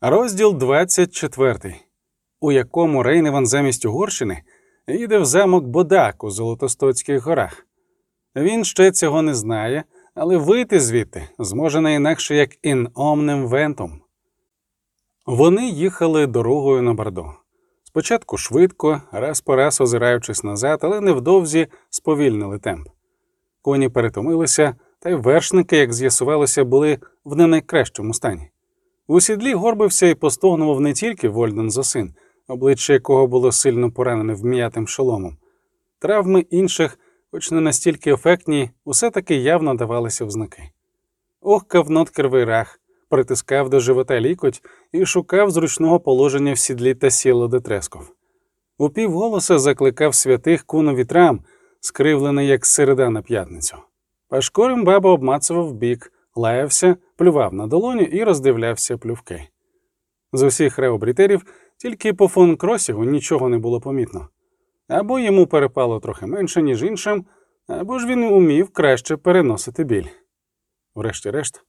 Розділ 24, у якому Рейневан замість Угорщини їде в замок Бодак у Золотостоцьких горах. Він ще цього не знає, але вийти звідти зможе не інакше як ін омнем вентом. Вони їхали дорогою на Бардо. Спочатку швидко, раз по раз озираючись назад, але невдовзі сповільнили темп. Коні перетомилися, та й вершники, як з'ясувалося, були в не найкращому стані. У сідлі горбився і постогнував не тільки Вольден Зосин, обличчя якого було сильно поранене вм'ятим шоломом. Травми інших, хоч не настільки ефектні, усе таки явно давалися в знаки. Охкав ноткервий рах, притискав до живота лікоть і шукав зручного положення в сідлі та сіло де тресков. У півголоса закликав святих куну вітрам, скривлений, як середа на п'ятницю. Пашкорим баба обмацував бік, лаявся, плював на долоню і роздивлявся плювки. З усіх реобрітерів тільки по фон Кросігу нічого не було помітно. Або йому перепало трохи менше, ніж іншим, або ж він умів краще переносити біль. Врешті-решт,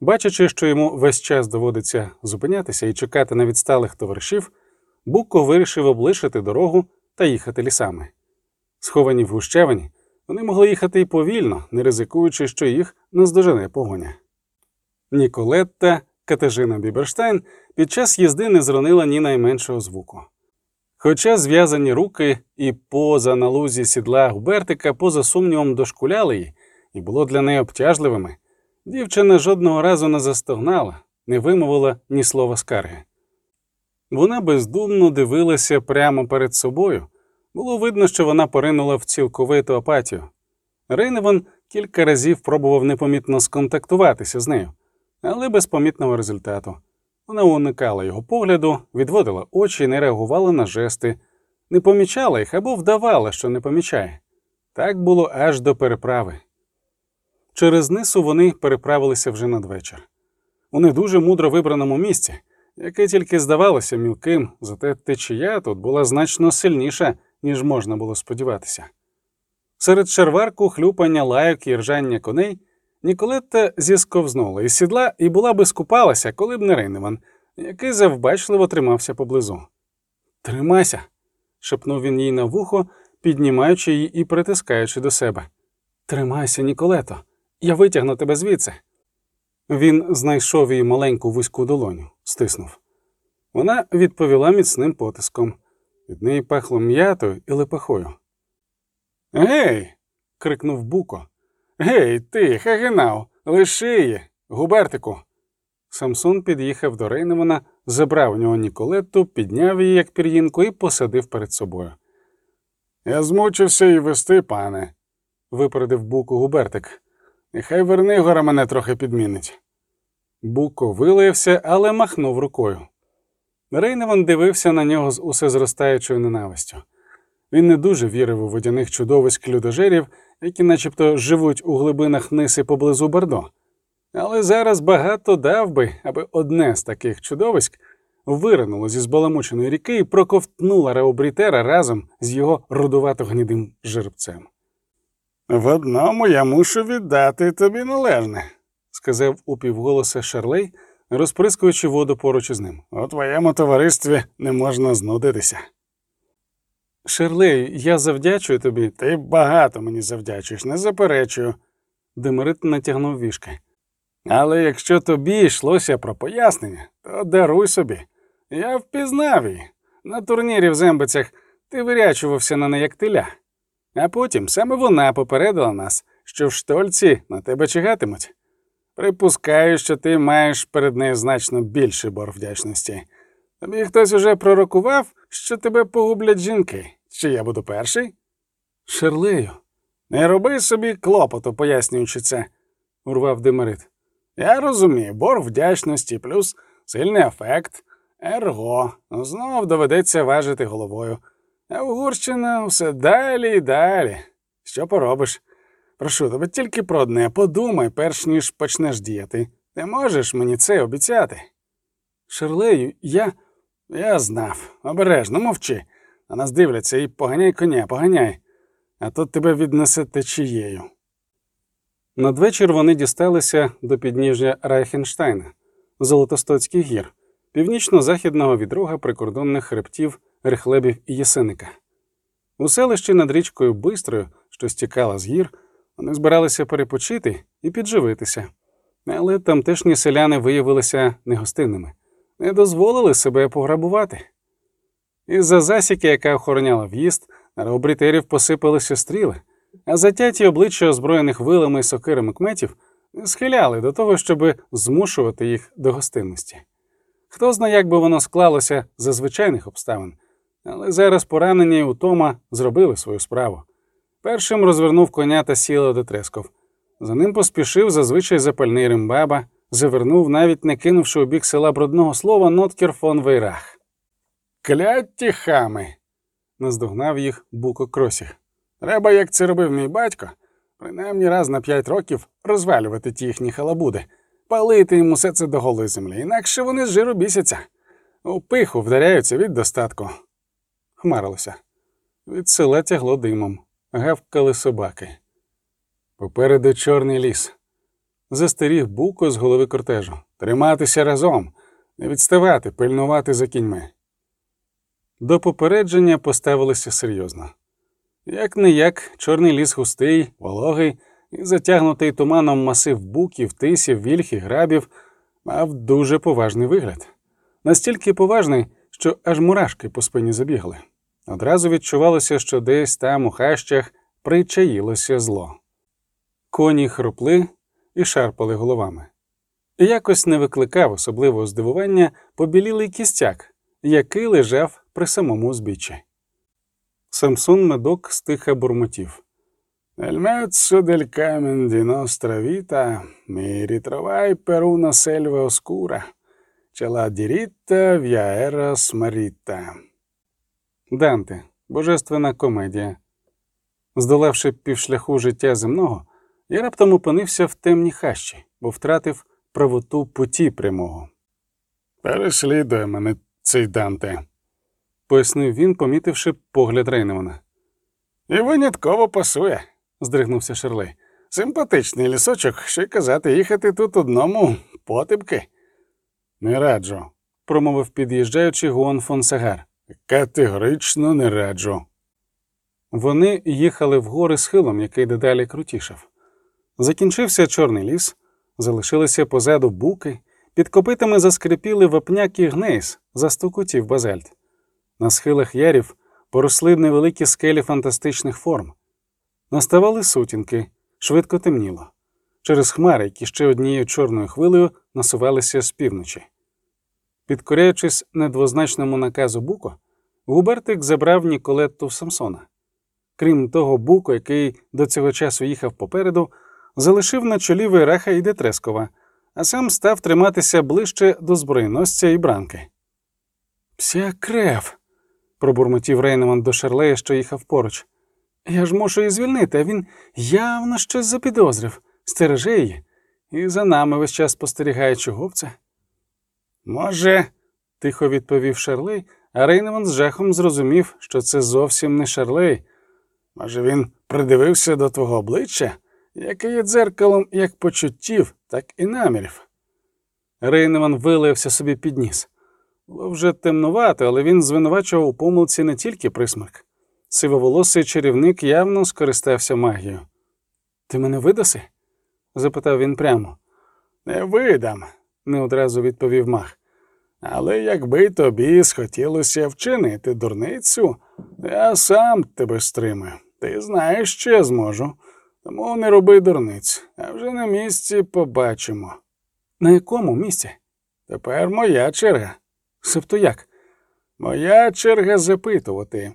бачачи, що йому весь час доводиться зупинятися і чекати на відсталих товаришів, Буко вирішив облишити дорогу та їхати лісами. Сховані в гущевині, вони могли їхати і повільно, не ризикуючи, що їх наздожене погоня. Ніколетта, Катежина Біберштайн під час їзди не зронила ні найменшого звуку. Хоча зв'язані руки і поза на лузі сідла Губертика, поза сумнівом дошкуляли її, і було для неї обтяжливими, дівчина жодного разу не застогнала, не вимовила ні слова скарги. Вона бездумно дивилася прямо перед собою. Було видно, що вона поринула в цілковиту апатію. Рейневан кілька разів пробував непомітно сконтактуватися з нею, але без помітного результату. Вона уникала його погляду, відводила очі не реагувала на жести, не помічала їх або вдавала, що не помічає. Так було аж до переправи. Через нису вони переправилися вже надвечір. У не дуже мудро вибраному місці, яке тільки здавалося мілким, зате течія тут була значно сильніша, ніж можна було сподіватися. Серед шарварку, хлюпання лайок і ржання коней Ніколетта зісковзнула із сідла і була би скупалася, коли б не Рейневан, який завбачливо тримався поблизу. Тримайся, шепнув він їй на вухо, піднімаючи її і притискаючи до себе. Тримайся, Ніколето, я витягну тебе звідси. Він знайшов її маленьку вузьку долоню, стиснув. Вона відповіла міцним потиском. Від неї пахло м'ятою і лепехою. Гей. крикнув Буко. Гей, ти, Хагенау, лиши її, губертику. Самсон під'їхав до Рейневана, забрав у нього Ніколетту, підняв її, як пір'їнку, і посадив перед собою. Я змучився і вести, пане, випередив Буко губертик. Нехай Вернигора мене трохи підмінить. Буко вилаявся, але махнув рукою. Рейневан дивився на нього з усе зростаючою ненавистю. Він не дуже вірив у водяних чудовиськ людожерів, які начебто живуть у глибинах ниси поблизу Бордо. Але зараз багато дав би, аби одне з таких чудовиськ виринуло зі збаламученої ріки і проковтнуло Реобрітера разом з його рудувато гнідим жеребцем. В одному я мушу віддати тобі належне, сказав упівголоса Шарлей, розприскуючи воду поруч із ним. У твоєму товаристві не можна знудитися. Шерлей, я завдячую тобі. Ти багато мені завдячуєш, не заперечую. Демерит натягнув вішки. Але якщо тобі йшлося про пояснення, то даруй собі. Я впізнав її. На турнірі в зембицях ти вирячувався на неї як теля. А потім саме вона попередила нас, що в штольці на тебе чигатимуть. Припускаю, що ти маєш перед нею значно більший борг вдячності. Тобі хтось уже пророкував, що тебе погублять жінки, чи я буду перший? Шерлею, не роби собі клопоту, пояснюючи це, урвав Демерит. Я розумію, борг вдячності плюс сильний ефект, ерго, знов доведеться важити головою. А Угорщина все далі і далі. Що поробиш? Прошу тебе тільки про одне подумай, перш ніж почнеш діяти. Ти можеш мені це обіцяти? Шерлею, я. Я знав. Обережно мовчи. На нас дивляться і поганяй коня, поганяй, а тут тебе віднесе течією. Надвечір вони дісталися до підніжжя Райхенштайна, Золотостоцьких гір, північно-західного відрога прикордонних хребтів Рехлебів і Єсеника. У селищі над річкою Бистрою, що стікала з гір, вони збиралися перепочити і підживитися, але тамтешні селяни виявилися негостинними, не дозволили себе пограбувати. Із за засіки, яка охороняла в'їзд, на обрітерів посипалися стріли, а затяті обличчя озброєних вилами і сокирами кметів схиляли до того, щоб змушувати їх до гостинності. Хто знає, як би воно склалося за звичайних обставин, але зараз поранені і утома зробили свою справу. Першим розвернув коня та сіла до тресков. За ним поспішив зазвичай запальний римбаба, завернув, навіть не кинувши у бік села брудного слова Ноткер фон Вейрах. Кляті хами. наздогнав їх Буко Кросіг. Треба, як це робив мій батько, принаймні раз на п'ять років розвалювати ті їхні халабуди, палити їм усе це до голої землі, інакше вони з жиру бісяться. У пиху вдаряються від достатку. Хмарилося. Від села тягло димом, гавкали собаки. Попереду чорний ліс. Застеріг буко з голови кортежу. Триматися разом, не відставати, пильнувати за кіньми. До попередження поставилися серйозно. Як не як, чорний ліс густий, вологий і затягнутий туманом масив буків, тисів, вільх і грабів, мав дуже поважний вигляд. Настільки поважний, що аж мурашки по спині забігли. Одразу відчувалося, що десь там у хащах причаїлося зло. Коні хропли і шарпали головами. Якось не викликав особливого здивування побілілий кістяк, який лежав при самому узбіччі. Самсон медок стиха бурмотів. Nostra vita mi ritrovai per una selva oscura, ce la diritta via era smarita. Данте, Божественна комедія. Здолавши півшляху життя земного, я раптом опинився в темній хащі, бо втратив правоту путі прямого. Переслідує мене цей Данте, пояснив він, помітивши погляд Рейневана. І винятково пасує, здригнувся Шерлей. Симпатичний лісочок, що й казати, їхати тут одному потипки. Не раджу, промовив під'їжджаючи Гуон фон Сагар. Категорично не раджу. Вони їхали в гори схилом, який дедалі крутішав. Закінчився чорний ліс, залишилися позаду буки, під копитами заскрипіли вапняк і гнейс, застукотів базальт. На схилах ярів поросли невеликі скелі фантастичних форм. Наставали сутінки, швидко темніло. Через хмари, які ще однією чорною хвилею насувалися з півночі. Підкоряючись недвозначному наказу Буко, Губертик забрав Ніколетту в Самсона. Крім того, Буко, який до цього часу їхав попереду, залишив на чолі Вейраха і Детрескова, а сам став триматися ближче до збройносця і бранки. Пся крев. пробурмотів Рейнеман до Шерлея, що їхав поруч. Я ж мушу її звільнити, а він явно щось запідозрив, стереже її, і за нами весь час спостерігає, чого. Може, тихо відповів Шарлей, а Рейневан з жахом зрозумів, що це зовсім не Шарлей. Може, він придивився до твого обличчя, яке є дзеркалом як почуттів, так і намірів. Рейневан вилився собі під ніс. Було вже темнувато, але він звинувачував у помилці не тільки присмерк. Сивоволосий чарівник явно скористався магією. Ти мене видаси? запитав він прямо. Не видам, не одразу відповів мах. Але якби тобі схотілося вчинити дурницю, я сам тебе стримаю. Ти знаєш, що я зможу. Тому не роби дурниць, а вже на місці побачимо. На якому місці? Тепер моя черга. Себто як? Моя черга запитувати.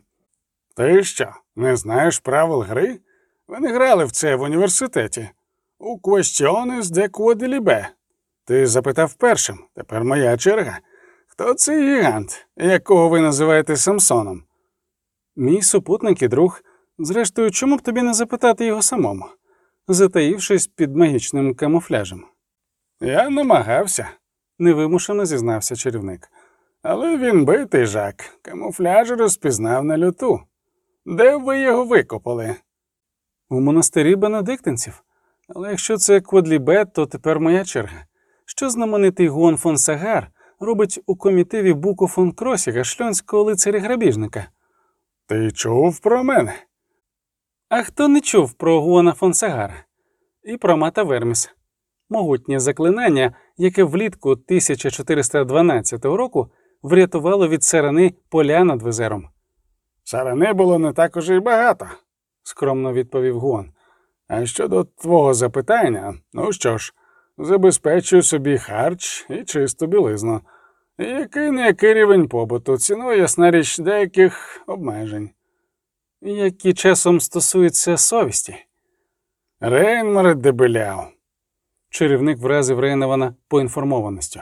Ти що, не знаєш правил гри? Ви не грали в це в університеті. У Questiones de Quodlibé. Ти запитав першим, тепер моя черга. Хто цей гігант, якого ви називаєте Самсоном? Мій супутник і друг. Зрештою, чому б тобі не запитати його самому, затаївшись під магічним камуфляжем? Я намагався, невимушено зізнався чарівник. Але він битий жак, камуфляж розпізнав на льоту. Де ви його викопали? У монастирі бенедиктинців. Але якщо це Кводлібет, то тепер моя черга. Що знаменитий Гуон фон Сагар робить у комітиві Буко фон Кросіга шльонського лицаря грабіжника. Ти чув про мене? А хто не чув про Гуона фон Сагара і про Мата Верміс? Могутнє заклинання, яке влітку 1412 року врятувало від сарани поля над визером. Сарани було не так уже й багато, скромно відповів Гуан. А щодо твого запитання, ну що ж, забезпечую собі харч і чисту білизну. Який не який рівень побуту, ціною, ясна річ деяких обмежень. Які часом стосуються совісті. Рейнмар дебеляв. Чарівник вразив Рейневана поінформованістю.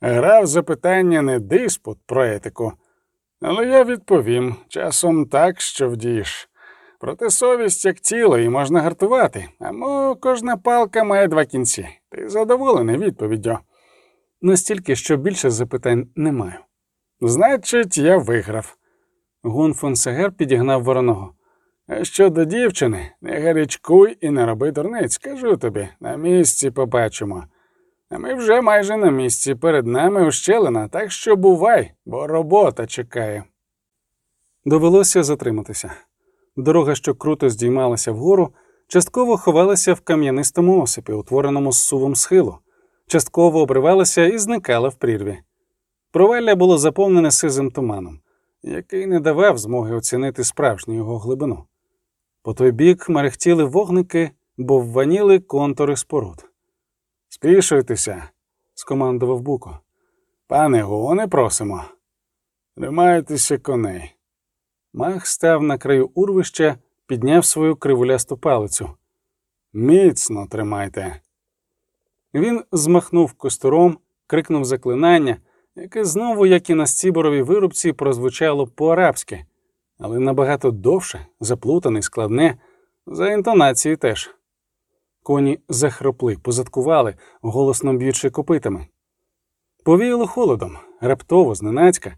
Грав запитання не диспут про етику, але я відповім часом так, що вдієш. Проте совість як тіло і можна гартувати, а кожна палка має два кінці. Ти задоволений відповіддю. Настільки, що більше запитань не маю. Значить, я виграв. Гун фон Сегер підігнав вороного. А щодо дівчини, не гарячкуй і не роби дурниць, кажу тобі, на місці побачимо. А ми вже майже на місці перед нами ущелина, так що бувай, бо робота чекає. Довелося затриматися. Дорога, що круто здіймалася вгору, частково ховалася в кам'янистому осипі, утвореному з сувом схилу, частково обривалася і зникала в прірві. Провалля було заповнене сизим туманом, який не давав змоги оцінити справжню його глибину. По той бік мерехтіли вогники, бо вваніли контури споруд. Спішуйтеся, скомандував Буко. Пане Гоне, просимо. Тримайтеся коней. Мах став на краю урвища, підняв свою кривулясту палицю. Міцно тримайте. Він змахнув костором, крикнув заклинання, яке знову, як і на стіборовій вирубці, прозвучало по-арабськи, але набагато довше, заплутане, складне, за інтонацією теж. Коні захропли, позадкували, голосно б'ючи копитами. Повіяло холодом, раптово, зненацька,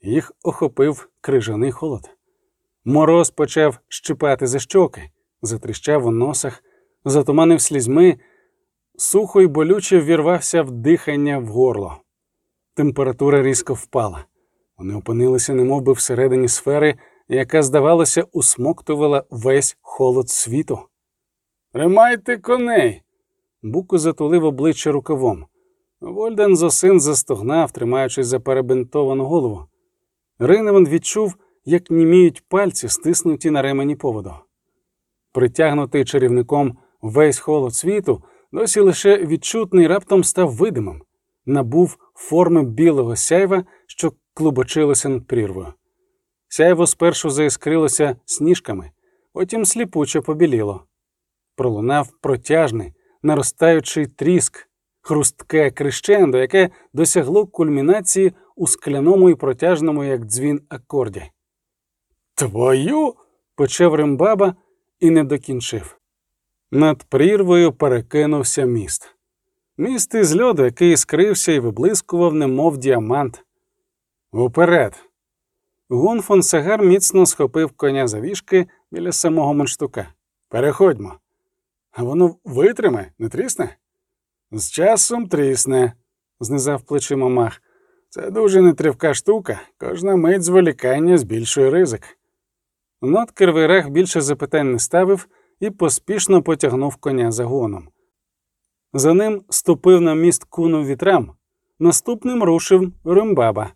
їх охопив крижаний холод. Мороз почав щипати за щоки, затріщав у носах, затуманив слізьми, сухо й болюче ввірвався в дихання в горло. Температура різко впала. Вони опинилися немов би всередині сфери, яка, здавалося, усмоктувала весь холод світу. Тримайте коней. Буко затулив обличчя рукавом. Вольден зосин застогнав, тримаючись за перебинтовану голову. Рейневан відчув, як німіють пальці, стиснуті на ремені поводу. Притягнутий чарівником весь холод світу, досі лише відчутний раптом став видимим, набув форми білого сяйва, що клубочилося над прірвою. Сяйво спершу заіскрилося сніжками, потім сліпуче побіліло. Пролунав протяжний, наростаючий тріск, хрустке крещендо, яке досягло кульмінації у скляному і протяжному, як дзвін акорді. Твою. почав римбаба і не докінчив. Над прірвою перекинувся міст. Міст із льоду, який скрився і виблискував, немов діамант. Уперед. Гун фон Сагар міцно схопив коня за вішки біля самого мунштука. Переходьмо. А воно витриме, не трісне? З часом трісне, знизав плечима мах. Це дуже нетривка штука, кожна мить зволікання збільшує ризик. Ноткер Вейрах більше запитань не ставив і поспішно потягнув коня за Гуоном. За ним ступив на міст Куно Віттрам, наступним рушив Римбаба.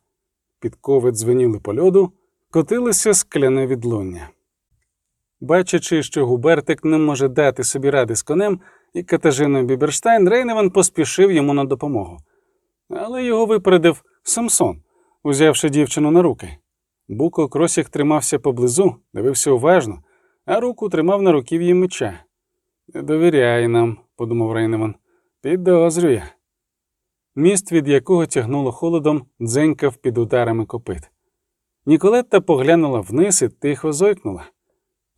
Підкови дзвеніли по льоду, котилося скляне відлуння. Бачачи, що Губертик не може дати собі ради з конем і Катажиною Біберштайн Рейневан поспішив йому на допомогу. Але його випередив Самсон, узявши дівчину на руки. Буко Кросік тримався поблизу, дивився уважно, а руку тримав на руків'ї меча. Не довіряй нам, подумав Рейневан, підозрює. Міст, від якого тягнуло холодом, дзенькав під ударами копит. Ніколетта поглянула вниз і тихо зойкнула.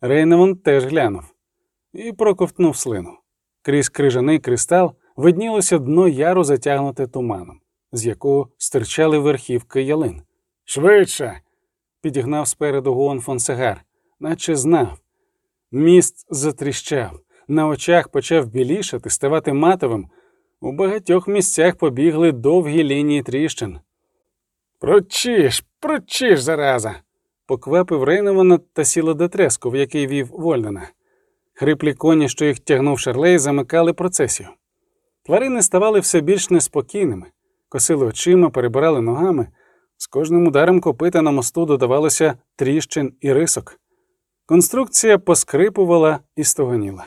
Рейневан теж глянув і проковтнув слину. Крізь крижаний кристал виднілося дно яру, затягнуте туманом, з якого стирчали верхівки ялин. Швидше. підігнав спереду Гуон Фонсегар, наче знав. Міст затріщав, на очах почав білішати, ставати матовим. У багатьох місцях побігли довгі лінії тріщин. Прочиш, прочиш, зараза. Поквапив Рейневана та сіла до треску, в який вів Вольдена. Хриплі коні, що їх тягнув Шарлей, замикали процесію. Тварини ставали все більш неспокійними, косили очима, перебирали ногами. З кожним ударом копита на мосту додавалося тріщин і рисок. Конструкція поскрипувала і стогоніла.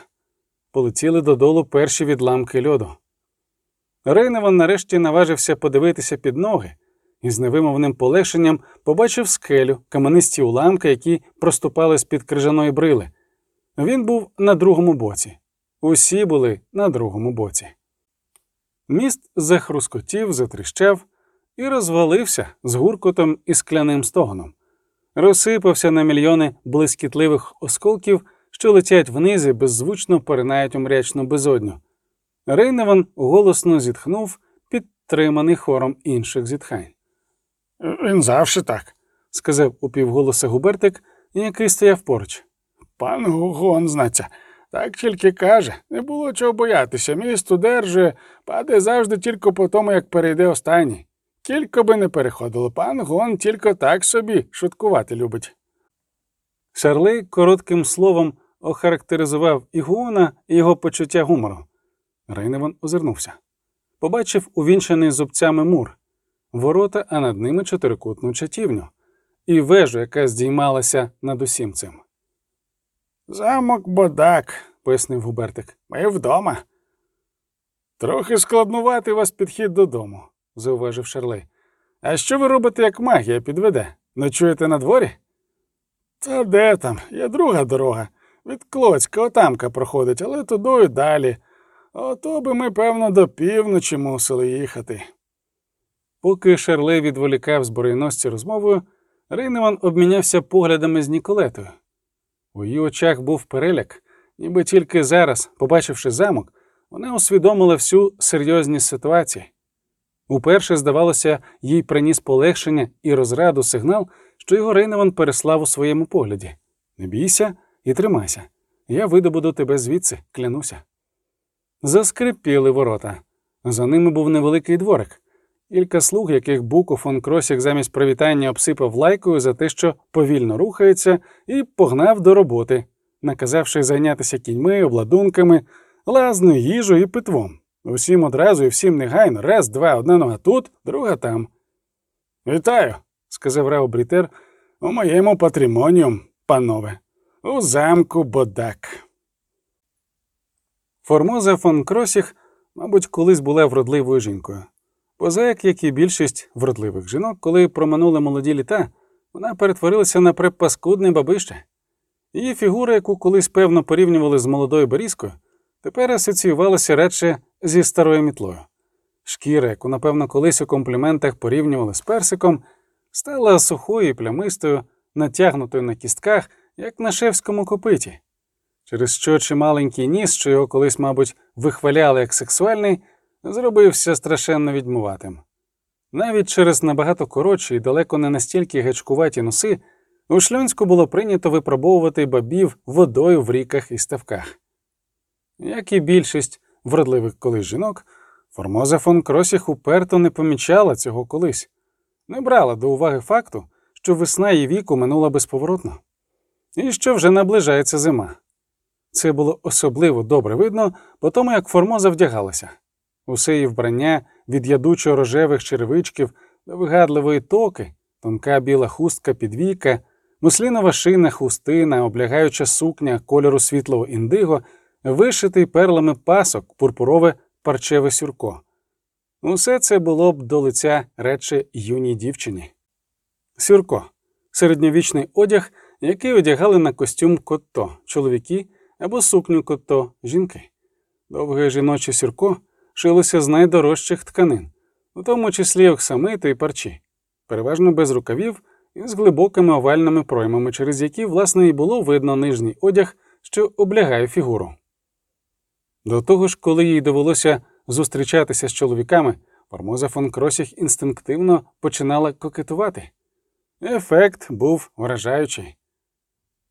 Полетіли додолу перші відламки льоду. Рейневан нарешті наважився подивитися під ноги і з невимовним полегшенням побачив скелю, каменисті уламки, які проступали з-під крижаної брили. Він був на другому боці. Усі були на другому боці. Міст захрускотів, затріщав і розвалився з гуркотом і скляним стогоном. Розсипався на мільйони блискітливих осколків, що летять вниз і беззвучно поринають у мрячну безодню. Рейневан голосно зітхнув, підтриманий хором інших зітхань. Він завжди так, сказав упівголоса Губертик, який стояв поруч. Пан Гугон, знаться, так тільки каже, не було чого боятися. Місто держи, паде завжди тільки по тому, як перейде останній. Кілько би не переходило, пан Гон тільки так собі шуткувати любить. Шарлей коротким словом охарактеризував і Гуона, і його почуття гумору. Рейневан озирнувся. Побачив увінчений зубцями мур, ворота, а над ними чотирикутну чатівню, і вежу, яка здіймалася над усім цим. Замок Бодак, пояснив Губертик. Ми вдома. Трохи складнувати вас підхід додому, зауважив Шарлей. А що ви робите, як магія підведе? Ночуєте на дворі? Та де там? Є друга дорога. Від Клоцька отамка проходить, але тудою далі. Ото би ми, певно, до півночі мусили їхати. Поки Шарлей відволікав збройносці розмовою, Рейневан обмінявся поглядами з Ніколетою. У її очах був переляк, ніби тільки зараз, побачивши замок, вона усвідомила всю серйозність ситуації. Уперше, здавалося, їй приніс полегшення і розраду сигнал, що його Рейневан переслав у своєму погляді. Не бійся і тримайся. Я видобуду тебе звідси, клянуся. Заскрипіли ворота. За ними був невеликий дворик. Кілька слуг, яких Буко фон Кросік замість привітання обсипав лайкою за те, що повільно рухається, і погнав до роботи, наказавши зайнятися кіньми, обладунками, лазною їжею і питвом. Усім одразу і всім негайно, раз, два, одна нога тут, друга там. Вітаю, сказав Рео Брітер, у моєму патримоніум, панове, у замку Бодак. Формоза фон Кросіх, мабуть, колись була вродливою жінкою. Позаяк, як і більшість вродливих жінок, коли проминули молоді літа, вона перетворилася на препаскудне бабище. Її фігура, яку колись певно порівнювали з молодою Борізкою, тепер асоціювалася радше зі старою мітлою. Шкіра, яку, напевно, колись у компліментах порівнювали з персиком, стала сухою і плямистою, натягнутою на кістках, як на шевському копиті, через що чималенький ніс, що його колись, мабуть, вихваляли як сексуальний, зробився страшенно відмуватим. Навіть через набагато коротші і далеко не настільки гачкуваті носи у Шльонську було прийнято випробовувати бабів водою в ріках і ставках. Як і більшість вродливих колись жінок, Формоза фон Кросіх уперто не помічала цього колись, не брала до уваги факту, що весна її віку минула безповоротно, і що вже наближається зима. Це було особливо добре видно, по тому як Формоза вдягалася. Усе її вбрання від ядучо рожевих черевичків до вигадливої токи, тонка біла хустка підвійка, муслінова шина, хустина, облягаюча сукня кольору світлого індиго, вишитий перлами пасок, пурпурове парчеве сюрко. Усе це було б до лиця рече юній дівчині. Сюрко середньовічний одяг, який одягали на костюм котто чоловіки або сукню котто жінки. Довге жіноче сюрко шилося з найдорожчих тканин, у тому числі оксамиту і парчі, переважно без рукавів і з глибокими овальними проймами, через які, власне, і було видно нижній одяг, що облягає фігуру. До того ж, коли їй довелося зустрічатися з чоловіками, Формоза фон Кросіх інстинктивно починала кокетувати. Ефект був вражаючий.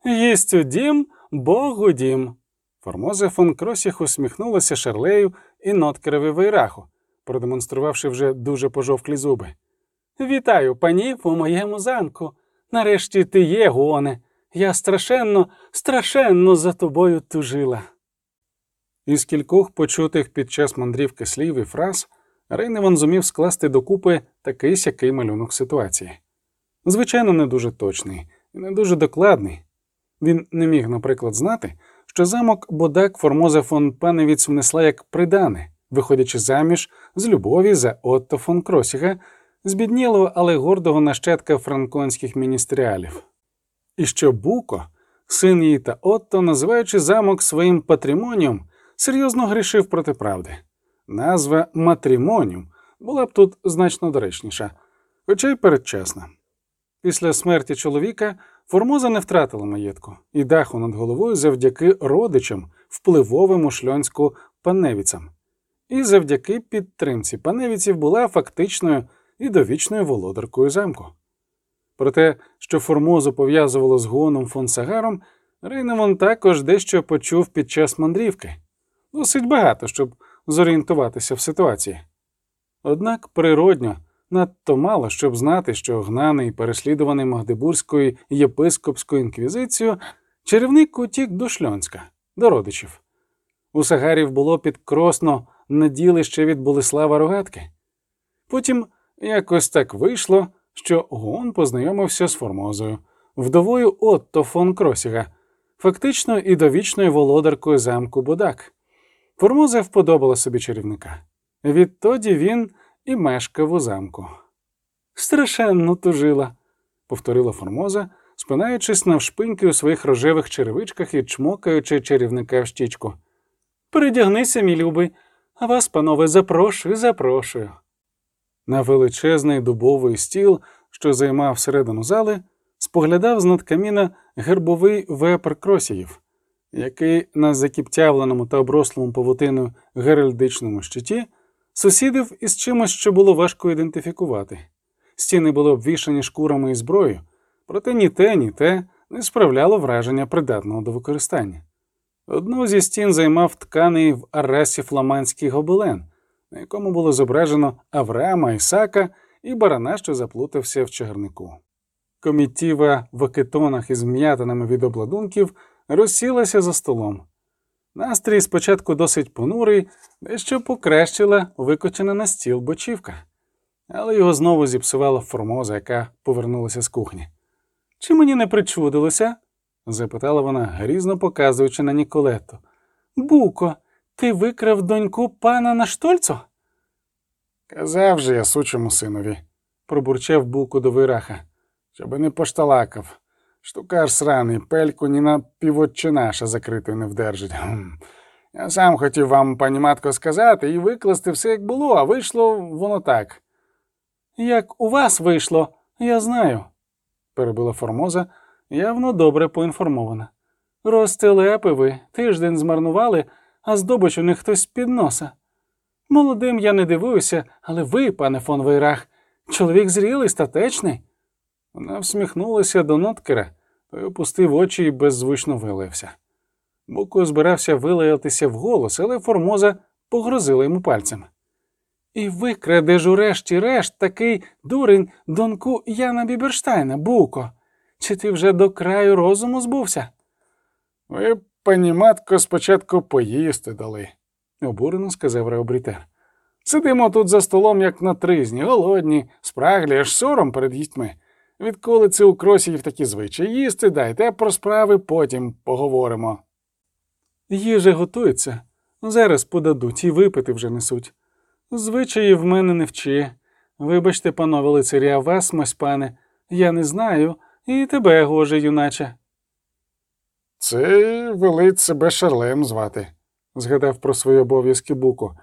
Єсть дім, Бог у дім. Формоза фон Кросіх усміхнулася шарлею і ноткереві вейраху, продемонструвавши вже дуже пожовклі зуби. Вітаю панів у моєму замку. Нарешті ти є, гоне. Я страшенно, страшенно за тобою тужила. Із кількох почутих під час мандрівки слів і фраз Рейневан зумів скласти докупи такий сякий малюнок ситуації. Звичайно, не дуже точний не дуже докладний. Він не міг, наприклад, знати, що замок Бодак Формоза фон Паневіц внесла як придане, виходячи заміж з любові за Отто фон Кросіга, збіднілого, але гордого нащадка франконських міністріалів. І що Буко, син її та Отто, називаючи замок своїм патрімоніум, серйозно грішив проти правди. Назва матрімоніум була б тут значно доречніша, хоча й передчасна. Після смерті чоловіка Формоза не втратила маєтку і даху над головою завдяки родичам, впливовим у шльонську паневіцям, і завдяки підтримці паневіців була фактичною і довічною володаркою замку. Про те, що Формозу пов'язувало з гоном фон Сагаром, Рейневон також дещо почув під час мандрівки досить багато, щоб зорієнтуватися в ситуації. Однак природньо надто мало, щоб знати, що гнаний переслідуваний Магдебурзькою єпископською інквізицією, чарівник утік до Шльонська, до родичів. У Сагарів було підкросно наділище від Болеслава Рогатки. Потім якось так вийшло, що Гон познайомився з Формозою, вдовою Отто фон Кросіга, фактично і довічною володаркою замку Будак. Формоза вподобала собі чарівника. Відтоді він і мешкав у замку. Страшенно тужила, повторила Формоза, спинаючись навшпиньки у своїх рожевих черевичках і чмокаючи чарівника в щічку. Передягнися, мій любий, а вас, панове, запрошую, запрошую. На величезний дубовий стіл, що займав середину зали, споглядав з над каміна гербовий вепр кросіїв, який на закіптявленому та оброслому павутиною геральдичному щиті сусідив із чимось, що було важко ідентифікувати. Стіни були обвішані шкурами і зброєю, проте ні те, ні те не справляло враження придатного до використання. Одну зі стін займав тканий в арасі фламандський гобелен, на якому було зображено Авраама, Ісака і барана, що заплутався в чагарнику. Комітіва в кетонах із м'ятинами від обладунків розсілася за столом. Настрій спочатку досить понурий, дещо покращила викочена на стіл бочівка, але його знову зіпсувала формоза, яка повернулася з кухні. Чи мені не причудилося? запитала вона, грізно показуючи на Ніколету. Буко, ти викрав доньку пана на штольцу? Казав же я сучому синові, пробурчав Буко до вираха, щоби не пошталакав. Штукар сраний, пельку ні на півотчинаша закритою не вдержить. Я сам хотів вам, пані матко, сказати і викласти все як було, а вийшло воно так. Як у вас вийшло, я знаю, перебила Формоза, явно добре поінформована. Розтелепи ви, тиждень змарнували, а здобич у них хтось з-під носа. Молодим я не дивуюся, але ви, пане фон Вейрах, чоловік зрілий, статечний. Вона всміхнулася до Ноткера, той опустив очі і беззвучно вилився. Буко збирався вилаятися вголос, але Формоза погрозила йому пальцем. І викрадеш урешті решт такий дурень донку Яна Біберштайна, Буко. Чи ти вже до краю розуму збувся? Ви, пані матко, спочатку поїсти дали, обурено сказав Реобрітер. Сидимо тут за столом, як на тризні, голодні, спраглі, аж сором перед гістьми. Відколи це у Кросігів такі звичаї їсти дайте, а про справи потім поговоримо. Їжа готується, зараз подадуть і випити вже несуть. Звичаїв мене не вчи. Вибачте, панове лицарі, а вас, мось пане, я не знаю, і тебе, гоже, юначе. Цей велить себе Шарлем звати, згадав про свої обов'язки Буко.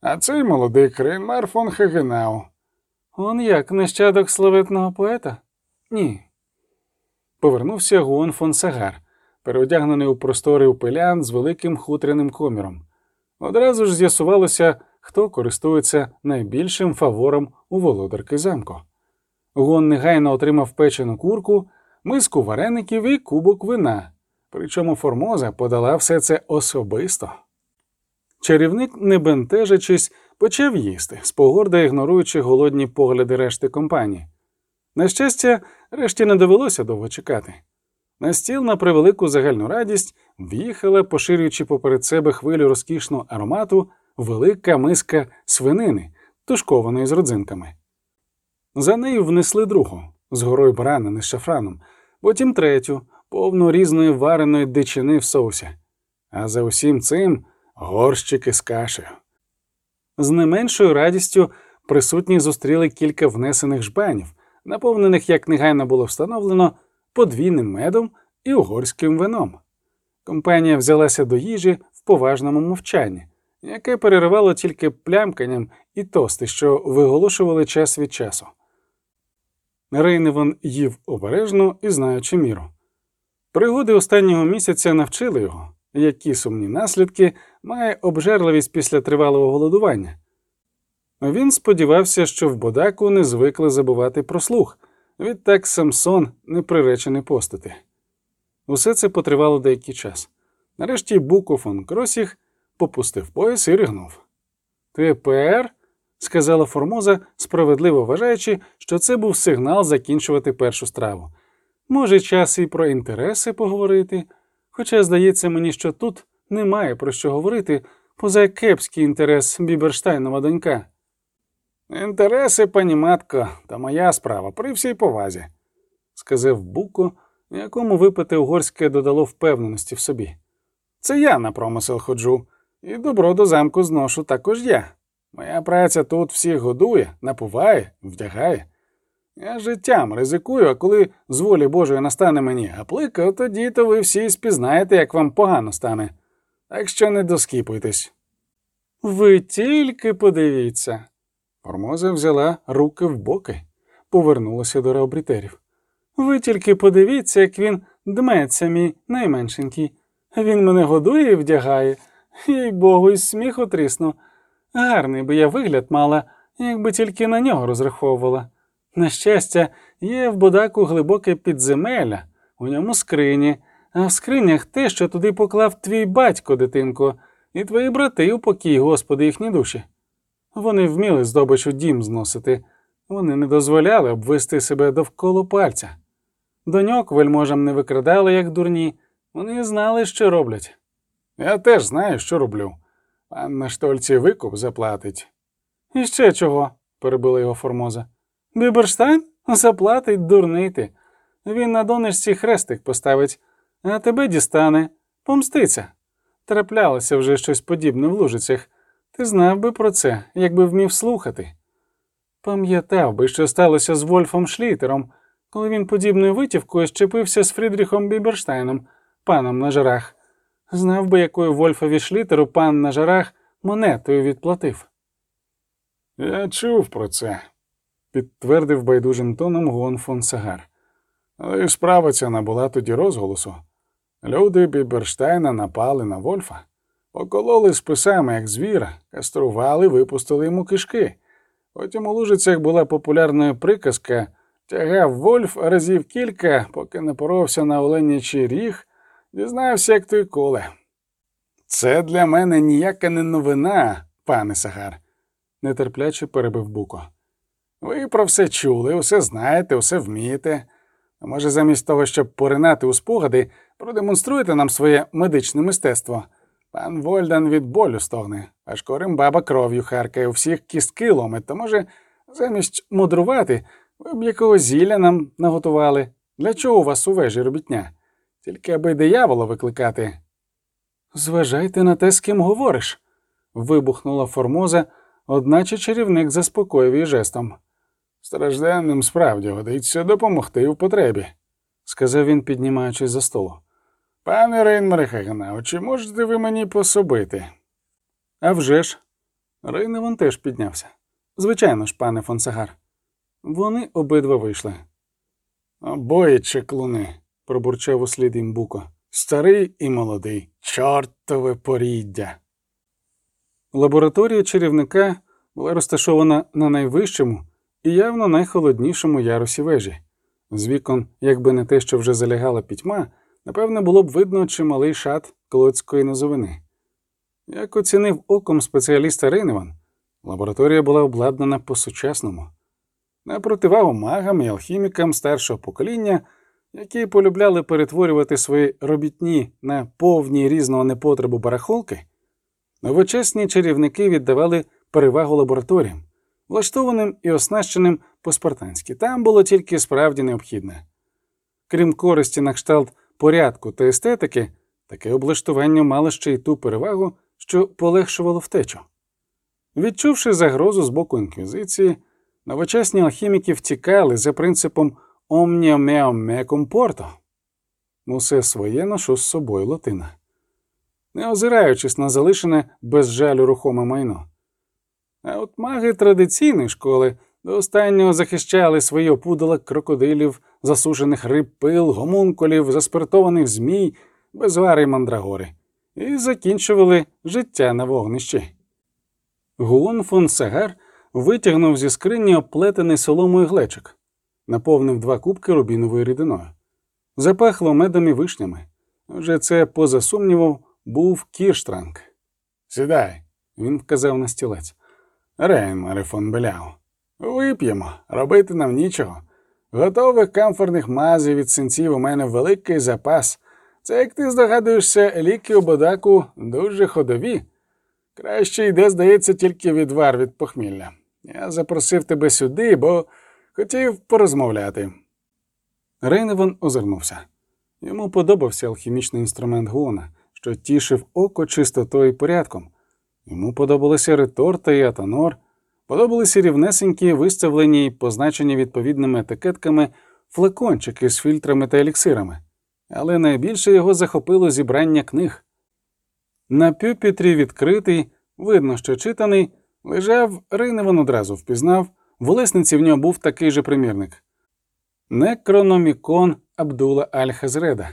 А цей молодий Рейнмар фон Хагенау. Он як нащадок славетного поета? Ні. Повернувся Гуон фон Сагар, переодягнений у просторий упилян з великим хутряним коміром. Одразу ж з'ясувалося, хто користується найбільшим фавором у володарки замку. Гон негайно отримав печену курку, миску вареників і кубок вина, причому Формоза подала все це особисто. Чарівник, не бентежачись, почав їсти, спогорда ігноруючи голодні погляди решти компанії. На щастя, решті не довелося довго чекати. На стіл, на превелику загальну радість, в'їхала, поширюючи поперед себе хвилю розкішного аромату, велика миска свинини, тушкованої з родзинками. За нею внесли другу з горою баранини з шафраном, потім третю, повну різної вареної дичини в соусі, а за усім цим горщики з кашею. З не меншою радістю присутні зустріли кілька внесених жбанів, наповнених, як негайно було встановлено, подвійним медом і угорським вином. Компанія взялася до їжі в поважному мовчанні, яке переривало тільки плямканням і тости, що виголошували час від часу. Рейневан їв обережно і знаючи міру. Пригоди останнього місяця навчили його, які сумні наслідки має обжерливість після тривалого голодування. Він сподівався, що в Бодаку не звикли забувати про слух, відтак Самсон не приречений постати. Усе це потривало деякий час. Нарешті Буко фон Кросіх попустив пояс і ригнув. Тепер, сказала Формоза, справедливо вважаючи, що це був сигнал закінчувати першу страву. Може, час і про інтереси поговорити, хоча здається мені, що тут немає про що говорити, поза кепський інтерес Біберштайнова донька. Інтереси, пані матко, та моя справа при всій повазі, сказав Буко, якому випити угорське додало впевненості в собі. Це я на промисел ходжу, і добро до замку зношу також я. Моя праця тут всіх годує, напуває, вдягає. Я життям ризикую, а коли з волі Божої настане мені гаплика, тоді то ви всі спізнаєте, як вам погано стане. Так що не доскіпуйтесь. Ви тільки подивіться. Формоза взяла руки в боки, повернулася до реобрітерів. Ви тільки подивіться, як він дметься, мій найменшенький. Він мене годує і вдягає, їй богу, із сміху трісну. Гарний би я вигляд мала, якби тільки на нього розраховувала. На щастя, є в бодаку глибоке підземелля, у ньому скрині, а в скринях те, що туди поклав твій батько, дитинко, і твої брати упокій, Господи, їхні душі. Вони вміли здобич у дім зносити, вони не дозволяли обвести себе довкола пальця. Доньок вельможам не викрадали, як дурні, вони знали, що роблять. Я теж знаю, що роблю. Пан штольці викуп заплатить. І ще чого? перебила його Формоза. Біберштайн заплатить дурнити. Він на донечці хрестик поставить, а тебе дістане, помститься. Траплялося вже щось подібне в лужицях. Знав би про це, якби вмів слухати. Пам'ятав би, що сталося з Вольфом Шлітером, коли він подібною витівкою щепився з Фрідріхом Біберштайном, паном на жарах. Знав би, якою Вольфові Шлітеру пан на жарах монетою відплатив. Я чув про це, підтвердив байдужим тоном Гон фон Сагар. Але справа ця набула тоді розголосу. Люди Біберштайна напали на Вольфа, покололи списами, як звіра, кастрували, випустили йому кишки. Потім у Лужицях була популярна приказка тягав Вольф разів кілька, поки не поровся на оленячий ріг, дізнався, як той коле. Це для мене ніяка не новина, пане Сагар, нетерпляче перебив Буко. Ви про все чули, усе знаєте, усе вмієте. Може, замість того, щоб поринати у спогади, продемонструєте нам своє медичне мистецтво. Пан Вольдан від болю стогне, аж корим баба кров'ю харкає, у всіх кістки ломить, то може, замість мудрувати, ви б якого зілля нам наготували. Для чого у вас у вежі робітня? Тільки аби диявола викликати. Зважайте на те, з ким говориш. вибухнула Формоза, одначе чарівник заспокоїв її жестом. Стражденним справді годиться допомогти в потребі, сказав він, піднімаючись за столу. Пане Рейнмерхагена, чи можете ви мені пособити? «А вже ж!» Рейневан теж піднявся. Звичайно ж, пане Фонсагар. Вони обидва вийшли. Обоє чеклуни, пробурчав услід їм Буко. Старий і молодий, чортове поріддя. Лабораторія чарівника була розташована на найвищому і явно найхолоднішому ярусі вежі. З вікон, якби не те, що вже залягала пітьма, напевне, було б видно чималий шат колодської низовини. Як оцінив оком спеціаліста Рейневан, Лабораторія була обладнана по-сучасному. На противагу магам і алхімікам старшого покоління, які полюбляли перетворювати свої робітні на повні різного непотребу барахолки, новочасні чарівники віддавали перевагу лабораторіям, влаштованим і оснащеним по-спартанськи. Там було тільки справді необхідне. Крім користі на кшталт порядку та естетики, таке облаштування мало ще й ту перевагу, що полегшувало втечу. Відчувши загрозу з боку інквізиції, новочасні алхіміки втікали за принципом «omnia meo mecum porto» усе своє ношу з собою латина, не озираючись на залишене без жалю рухоме майно. А от маги традиційної школи до останнього захищали свої опудала крокодилів, засушених риб пил, гомункулів, заспиртованих змій, безвари мандрагори, і закінчували життя на вогнищі. Гуон фон Сагар витягнув зі скрині оплетений соломою глечик, наповнив два кубки рубіновою рідиною. Запахло медом і вишнями. Вже це, поза сумнівом, був кірштранг. Сідай, Він вказав на стілець. Рейнмаре фон Беляу. Вип'ємо, робити нам нічого. Готових камфорних мазів від синців у мене великий запас. Це, як ти здогадуєшся, ліки у бодаку дуже ходові. Краще йде, здається, тільки відвар від похмілля. Я запросив тебе сюди, бо хотів порозмовляти. Рейневан озирнувся. Йому подобався алхімічний інструмент Гуона, що тішив око чистотою і порядком. Йому подобалися реторта і атонор, подобалися рівнесенькі, виставлені й позначені відповідними етикетками флакончики з фільтрами та еліксирами, але найбільше його захопило зібрання книг. На пюпітрі відкритий, видно, що читаний, лежав Рейневан одразу впізнав, в олесниці в нього був такий же примірник. Некрономікон Абдула Аль-Хазреда.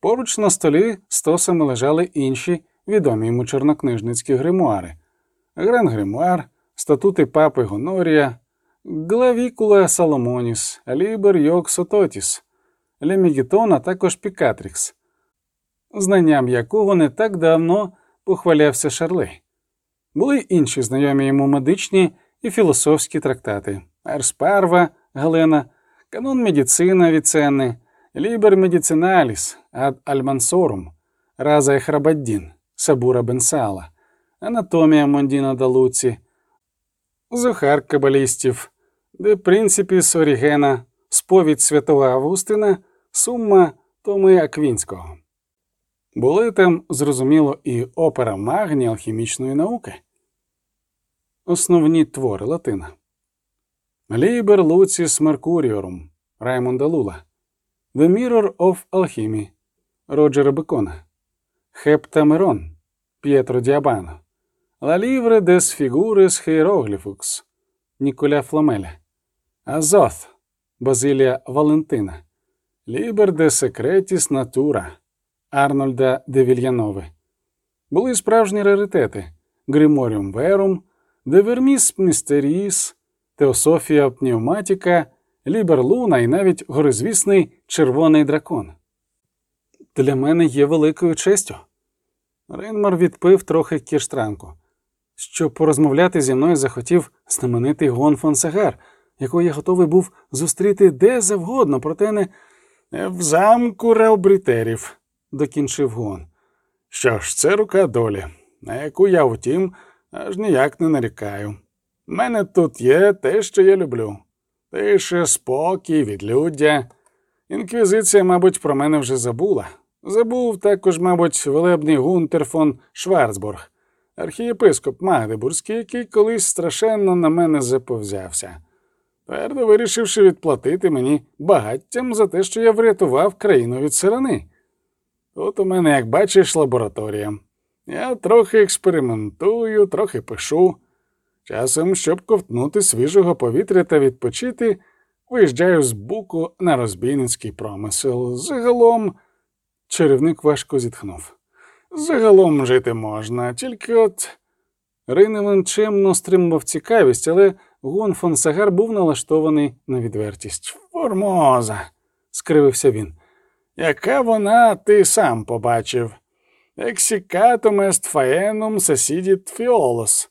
Поруч на столі стосами лежали інші відомі йому чорнокнижницькі гримуари: Гран-гримуар, статути папи Гонорія, Clavicula Salomonis, Liber Yog-Sothothis, Лемегетон, а також Пікатрікс, знанням якого не так давно похвалявся Шарлей. Були й інші знайомі йому медичні і філософські трактати Арспарва Галена, Канон медицина Віценни, Лібер Медициналіс ад Альмансорум, Раза Храбаддін, Сабура Бенсала, Анатомія Мондіна Далуці, Зохар Кабалістів, Де Принципіс Орігена, Сповідь святого Августина, Сумма Томи Аквінського. Були там, зрозуміло, і опера магні алхімічної науки. Основні твори Латина. Лібер Луціс Меркуріорум Раймонда Лула, The Mirror of Alchemy Роджера Бекона, Хептамерон П'єтро Діабано, La Livre des Figures Hieroglyphics Ніколя Фламеля, Азоth Базилія Валентина, Liber de Secretis Natura Арнольда де Вільянове. Були справжні раритети Grimorium Verum, Vermis Mysteriis, Theosophia Pneumatica, Liber Lunae і навіть горезвісний Червоний дракон. Для мене є великою честю. Рейнмар відпив трохи кірштранку. Щоб порозмовляти зі мною захотів знаменитий Гуон фон Сагар, якого я готовий був зустріти де завгодно, проте не В замку Реобрітерів. докінчив Гон. Що ж, це рука долі, на яку я, втім, аж ніяк не нарікаю. У мене тут є те, що я люблю. Тише, спокій, відлюддя. Інквізиція, мабуть, про мене вже забула. Забув також, мабуть, велебний Гунтер фон Шварцбург, архієпископ Магдебурзький, який колись страшенно на мене заповзявся, твердо вирішивши відплатити мені багаттям за те, що я врятував країну від сирани. Тут у мене, як бачиш, лабораторія. Я трохи експериментую, трохи пишу. Часом, щоб ковтнути свіжого повітря та відпочити, виїжджаю з буку на розбійницький промисел. Загалом, чарівник важко зітхнув. Загалом жити можна, тільки от. Рейневан чемно стримував цікавість, але Гон фон Сагар був налаштований на відвертість. Формоза, Скривився він. яка вона, ти сам побачив. Ексікатум ест фаенум сесідіт фіолос.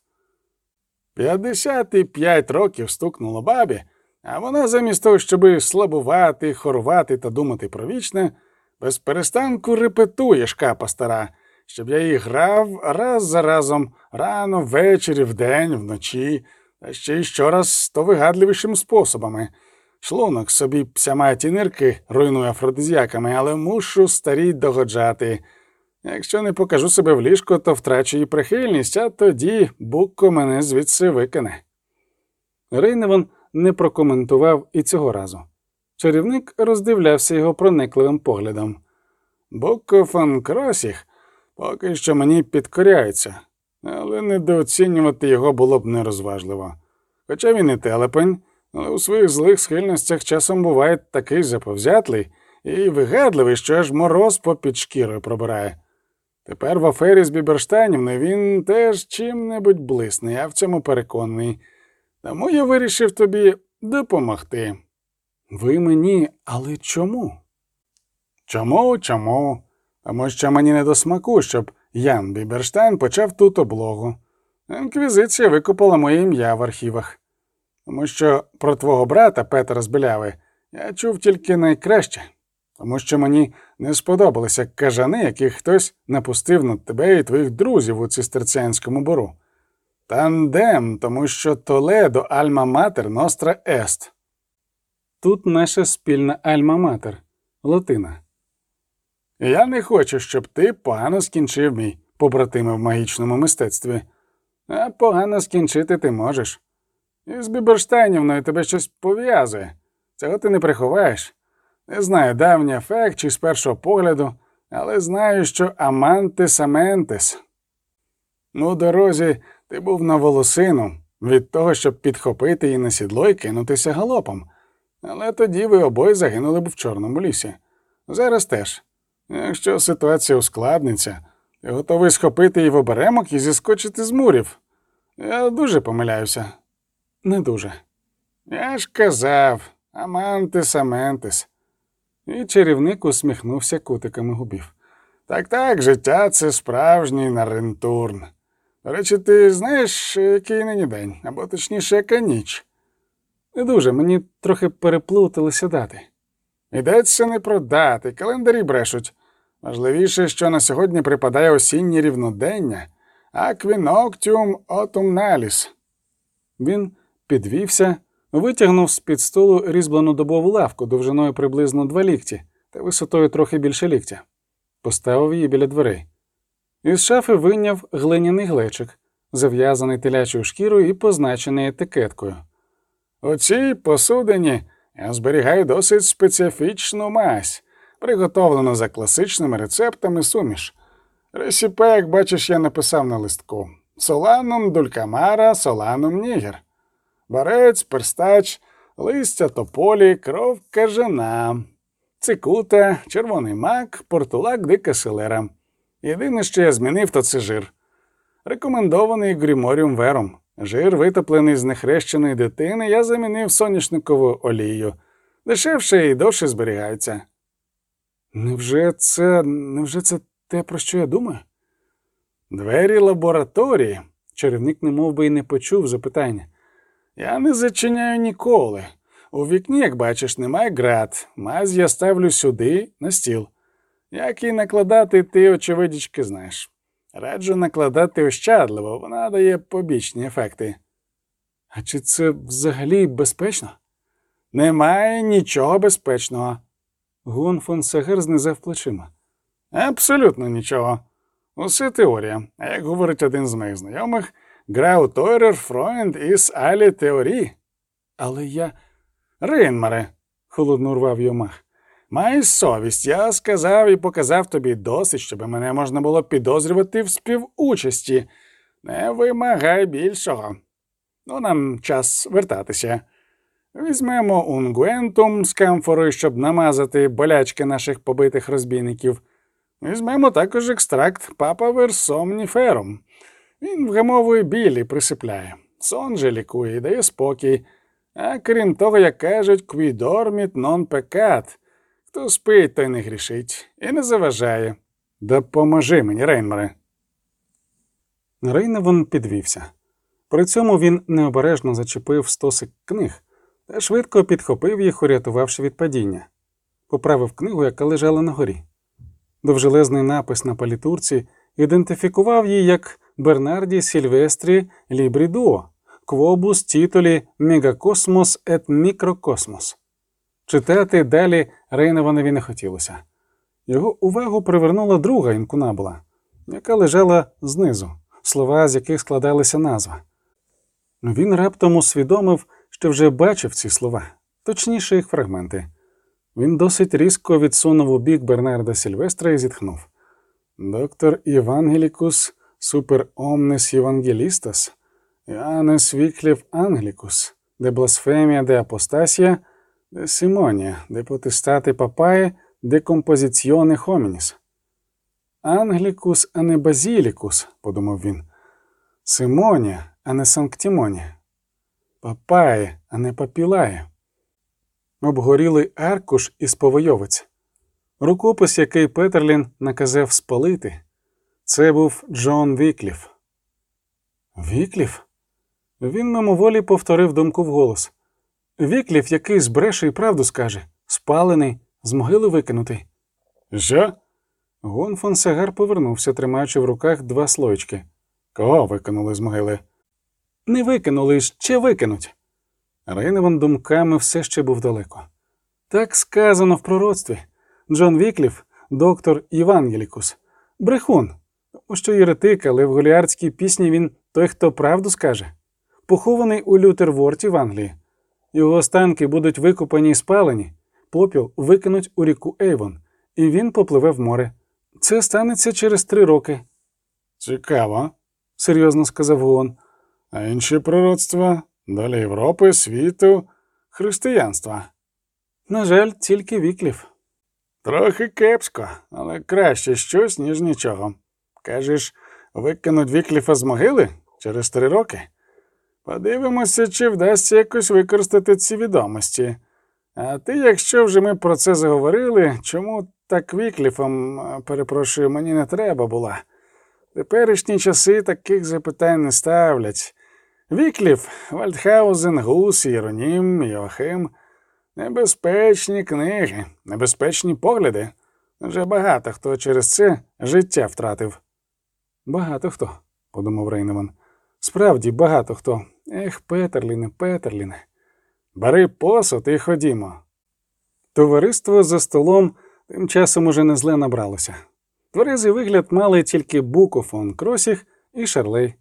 55 років стукнуло бабі, а вона замість того, щоби слабувати, хорувати та думати про вічне, без перестанку репетує шкапа стара, щоб я її грав раз за разом, рано, ввечері, вдень, вночі, та ще й щораз сто вигадливішим способами. Шлунок собі псямає ті нирки, руйнує афродизіаками, але мушу старій догоджати. Якщо не покажу себе в ліжко, то втрачу її прихильність, а тоді Букко мене звідси викине. Рейневан не прокоментував і цього разу. Чарівник роздивлявся його проникливим поглядом. Букко фон Кросіх поки що мені підкоряється, але недооцінювати його було б нерозважливо. Хоча він і телепень, але у своїх злих схильностях часом буває такий заповзятлий і вигадливий, що аж мороз попід шкірою пробирає. Тепер в афері з Біберштайнівною він теж чим-небудь блисне, я в цьому переконаний. Тому я вирішив тобі допомогти. Ви мені, але чому? Чому, чому? Тому що мені не до смаку, щоб Ян Біберштайн почав тут облогу. Інквізиція викопала моє ім'я в архівах. Тому що про твого брата Петра з Біляви я чув тільки найкраще, тому що мені не сподобалися кажани, яких хтось напустив на тебе і твоїх друзів у цистерціанському бору. Тандем, тому що Толедо Альма Матер Ностра Ест. Тут наша спільна альма-матер Латина. Я не хочу, щоб ти погано скінчив мій побратиме в магічному мистецтві, а погано скінчити ти можеш. І з Біберштайнівною тебе щось пов'язує. Цього ти не приховаєш. Не знаю, давній ефект чи з першого погляду, але знаю, що Амантис Аментис. У дорозі ти був на волосину від того, щоб підхопити її на сідло і кинутися галопом. Але тоді ви обоє загинули б в Чорному лісі. Зараз теж. Якщо ситуація ускладниться, ти готовий схопити її в оберемок і зіскочити з мурів. Я дуже помиляюся. Не дуже. Я ж казав, амантис, аментис. І чарівник усміхнувся кутиками губів. Так так, життя це справжній нарентурн. До речі, ти знаєш, який нині день, або точніше, яка ніч. Не дуже, мені трохи переплуталися дати. Йдеться не про дати, календарі брешуть. Важливіше, що на сьогодні припадає осіннє рівнодення, аквіноктіум отумналіс. Він підвівся, витягнув з-під столу різьблену добову лавку довжиною приблизно два лікті та висотою трохи більше ліктя, поставив її біля дверей. Із шафи вийняв глиняний глечик, зав'язаний телячою шкірою і позначений етикеткою. У посудині я зберігаю досить специфічну мазь, приготовлену за класичними рецептами суміш. Ресіпе, як бачиш, я написав на листку соланум дулькамара, соланум нігер. Борець, перстач, листя тополі, кров кажана, цикута, червоний мак, портулак дика селера. Єдине, що я змінив, то це жир. Рекомендований гріморіум вером. Жир, витоплений з нехрещеної дитини, я замінив соняшникову олією. Дешевше і довше зберігається. Невже це невже це те, про що я думаю? Двері лабораторії. Чарівник немов би й не почув запитання. Я не зачиняю ніколи. У вікні, як бачиш, немає град. Мазь я ставлю сюди, на стіл. Як її накладати, ти, очевидячки, знаєш. Раджу накладати ощадливо, вона дає побічні ефекти. А чи це взагалі безпечно? Немає нічого безпечного. Гон фон Сагер знизав плечима. Абсолютно нічого. Усе теорія. А як говорить один з моїх знайомих, Грау Тойрер Фройнд із Алі Теорії. Але я. Ринмаре, холодно урвав Йомах. Май совість, я сказав і показав тобі досить, щоб мене можна було підозрювати в співучасті. Не вимагай більшого. Ну, нам час вертатися. Візьмемо унгуентум з камфорою, щоб намазати болячки наших побитих розбійників. Візьмемо також екстракт папа версомніферум. Він вгамовує біль і присипляє. Сон же лікує і дає спокій. А крім того, як кажуть, квідорміт нон пекат. Хто спить, той не грішить і не заважає. Допоможи мені, Рейнмаре. Рейневан підвівся. При цьому він необережно зачепив стосик книг та швидко підхопив їх, урятувавши від падіння, поправив книгу, яка лежала на горі. Довжелезний напис на палітурці ідентифікував її як Бернарді Сільвестрі Лібрідуо, Квобус Тітолі Мегакосмос ет Мікрокосмос. Читати далі Рейневанові не хотілося. Його увагу привернула друга інкунабула, яка лежала знизу, слова з яких складалися назва. Він раптом усвідомив, що вже бачив ці слова, точніше їх фрагменти. Він досить різко відсунув у бік Бернарда Сільвестра і зітхнув. Доктор Євангелікус супер омнес Євангелістас, Іоаннес Віклів Англікус, де бласфемія, де апостасія, Симонія, депотестати папаї, де композиціони хомініс. Англікус, а не базілікус, подумав він. Симонія, а не Санктімонія. Папаї, а не папілаї. Обгорілий аркуш із повойовець. Рукопис, який Петерлін наказав спалити, це був Джон Вікліф. Вікліф? Він мимоволі повторив думку вголос. Вікліф, який збреше і правду скаже, спалений, з могили викинутий. Що? Гуон фон Сагар повернувся, тримаючи в руках два слоєчки. Кого викинули з могили? Не викинули, ще викинуть. Рейневан думками все ще був далеко. Так сказано в пророцтві. Джон Вікліф, doctor evangelicus, брехун, що єретик, але в голіардській пісні він той, хто правду скаже, похований у Лютерворті в Англії. Його останки будуть викопані і спалені, попіл викинуть у ріку Ейвон, і він попливе в море. Це станеться через три роки, Цікаво. серйозно сказав Гуон. А інші пророцтва доля Європи, світу, християнства. На жаль, тільки Вікліф. Трохи кепсько, але краще щось, ніж нічого. Кажеш, викинуть Вікліфа з могили через три роки? Подивимося, чи вдасться якось використати ці відомості. А ти, якщо вже ми про це заговорили, чому так Вікліфом, перепрошую, мені не треба було. Теперішні часи таких запитань не ставлять. Вікліф, Вальдхаузен, Гус, Єронім, Йоахим – небезпечні книги, небезпечні погляди. Вже багато хто через це життя втратив. Багато хто, подумав Рейневан. Справді багато хто. Ех, Петерліне, Петерліне. Бери посуд і ходімо. Товариство за столом тим часом уже не зле набралося. Тверезий вигляд мали тільки Буко фон Кросіх і Шарлей.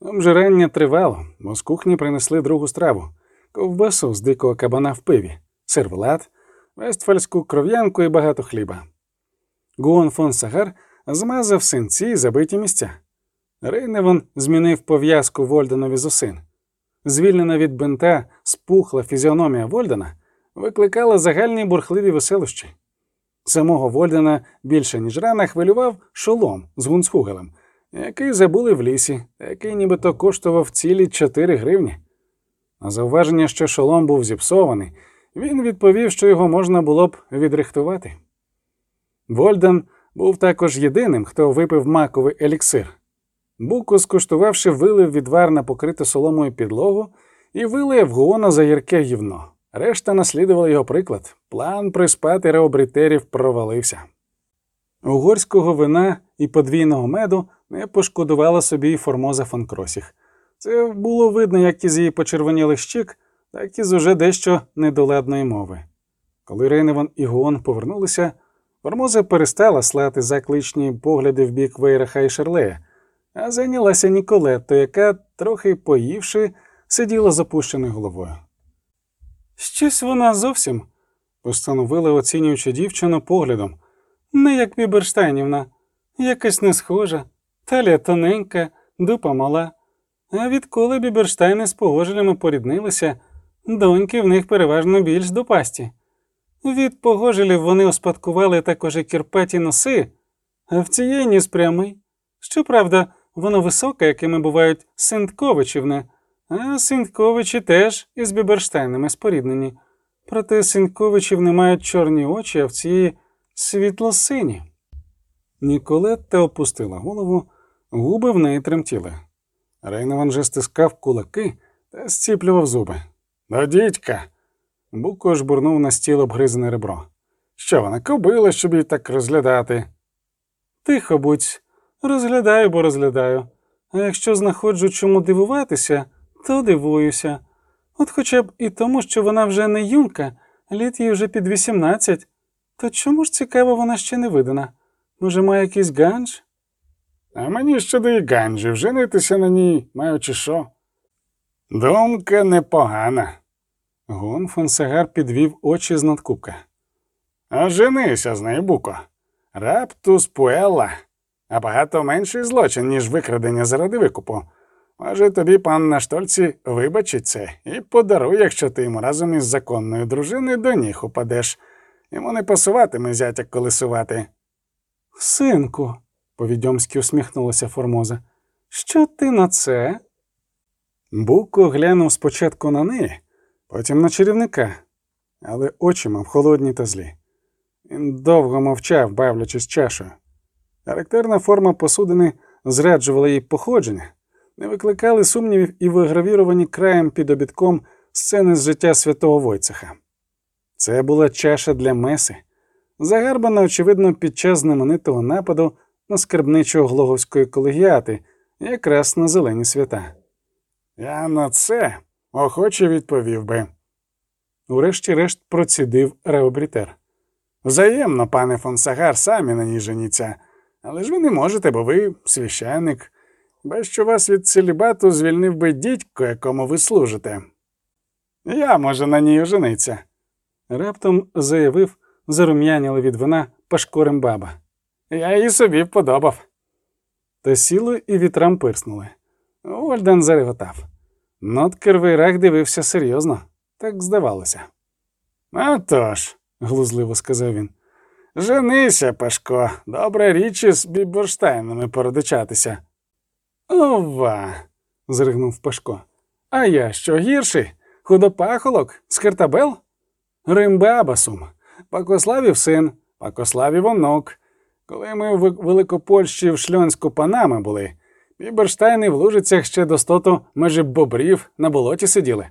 Обжирання тривало, бо з кухні принесли другу страву ковбасу з дикого кабана в пиві, сервелат, вестфальську кров'янку і багато хліба. Гуон фон Сагар змазав синці й забиті місця. Рейневан змінив пов'язку Вольденові з осин. Звільнена від бинта, спухла фізіономія Вольдена викликала загальні бурхливі веселощі. Самого Вольдена більше ніж рана хвилював шолом з гунцхугелем, який забули в лісі, який нібито коштував цілі 4 гривні. На зауваження, що шолом був зіпсований, він відповів, що його можна було б відрихтувати. Вольден був також єдиним, хто випив маковий еліксир. Буко, скуштувавши, вилив відвар на покриту соломою підлогу і вилив гуона за ярке гівно. Решта наслідувала його приклад. План приспати реобрітерів провалився. Угорського вина і подвійного меду не пошкодувала собі і Формоза фон Кросіх. Це було видно як із її почервонілих щік, так і з уже дещо недоладної мови. Коли Рейневан і Гуон повернулися, Формоза перестала слати закличні погляди в бік Вейраха і Шерлея, а зайнялася Ніколетто, яка, трохи поївши, сиділа з головою. Щось вона зовсім, постановила, оцінюючи дівчину поглядом, не як Біберштайнівна, якась не схожа, талія тоненька, дупа мала. А відколи Біберштайни з погожелями поріднилися, доньки в них переважно більш дупасті. Від погожелів вони успадкували також і кірпаті носи, а в цієї ніс прямий. Щоправда, воно високе, якими бувають Синтковичівне, а Синтковичі теж із Біберштайнами споріднені. Проте Синтковичів не мають чорні очі, а в цієї світло-сині. Ніколетта опустила голову, губи в неї тремтіли. Рейневан же стискав кулаки та зціплював зуби. До дідька. Буко жбурнув на стіл обгризане ребро. Що вона кобила, щоб її так розглядати? Тихо будь, розглядаю, бо розглядаю. А якщо знаходжу чому дивуватися, то дивуюся. От хоча б і тому, що вона вже не юнка, літ їй вже під 18, то чому ж цікаво вона ще не видана? Може, має якийсь ганж? А мені щодо і ганджів, женитися на ній, маючи що? Думка непогана. Гон Фонсагар підвів очі з надкупка. А женися з нею, Буко. Раптус пуелла, а багато менший злочин, ніж викрадення заради викупу. Може, тобі пан на штольці вибачить це і подарує, якщо ти йому разом із законною дружиною до ніг упадеш. Йому не пасуватиме зятя колесувати. Синку, повідьомськи усміхнулася Формоза. Що ти на це? Буко глянув спочатку на неї, потім на чарівника, але очі мав холодні та злі. Він довго мовчав, бавлячись чашою. Характерна форма посудини зраджувала їй походження, не викликали сумнівів і вигравіровані краєм під обідком сцени з життя святого Войцеха. Це була чаша для меси, загарбана, очевидно, під час знаменитого нападу на скарбничого глоговської колегіати, якраз на зелені свята. Я на це охоче відповів би. Урешті-решт процідив Реобрітер. Взаємно, пане Фонсагар, самі на ній женіться. Але ж ви не можете, бо ви священник. Без що вас від целібату звільнив би дідько, якому ви служите. Я можу на ній ожениться. Раптом заявив, зарум'яніли від вина пашкорем баба. Я її собі вподобав. Тассіло і Вітрам пирснули. Вольдан зареготав. Ноткер Вейрах дивився серйозно, так здавалося. «А тож», – глузливо сказав він. Женися, Пашко, добра річ із Біберштейнами породичатися. Ова. зригнув Пашко. А я що гірший? Худопахолок? Скартабел? Римбаба sum, Пакославів син, Пакославів онук. Коли ми в Великопольщі в Шльонську панами були, Біберштейни в лужицях ще до стоту межі бобрів на болоті сиділи,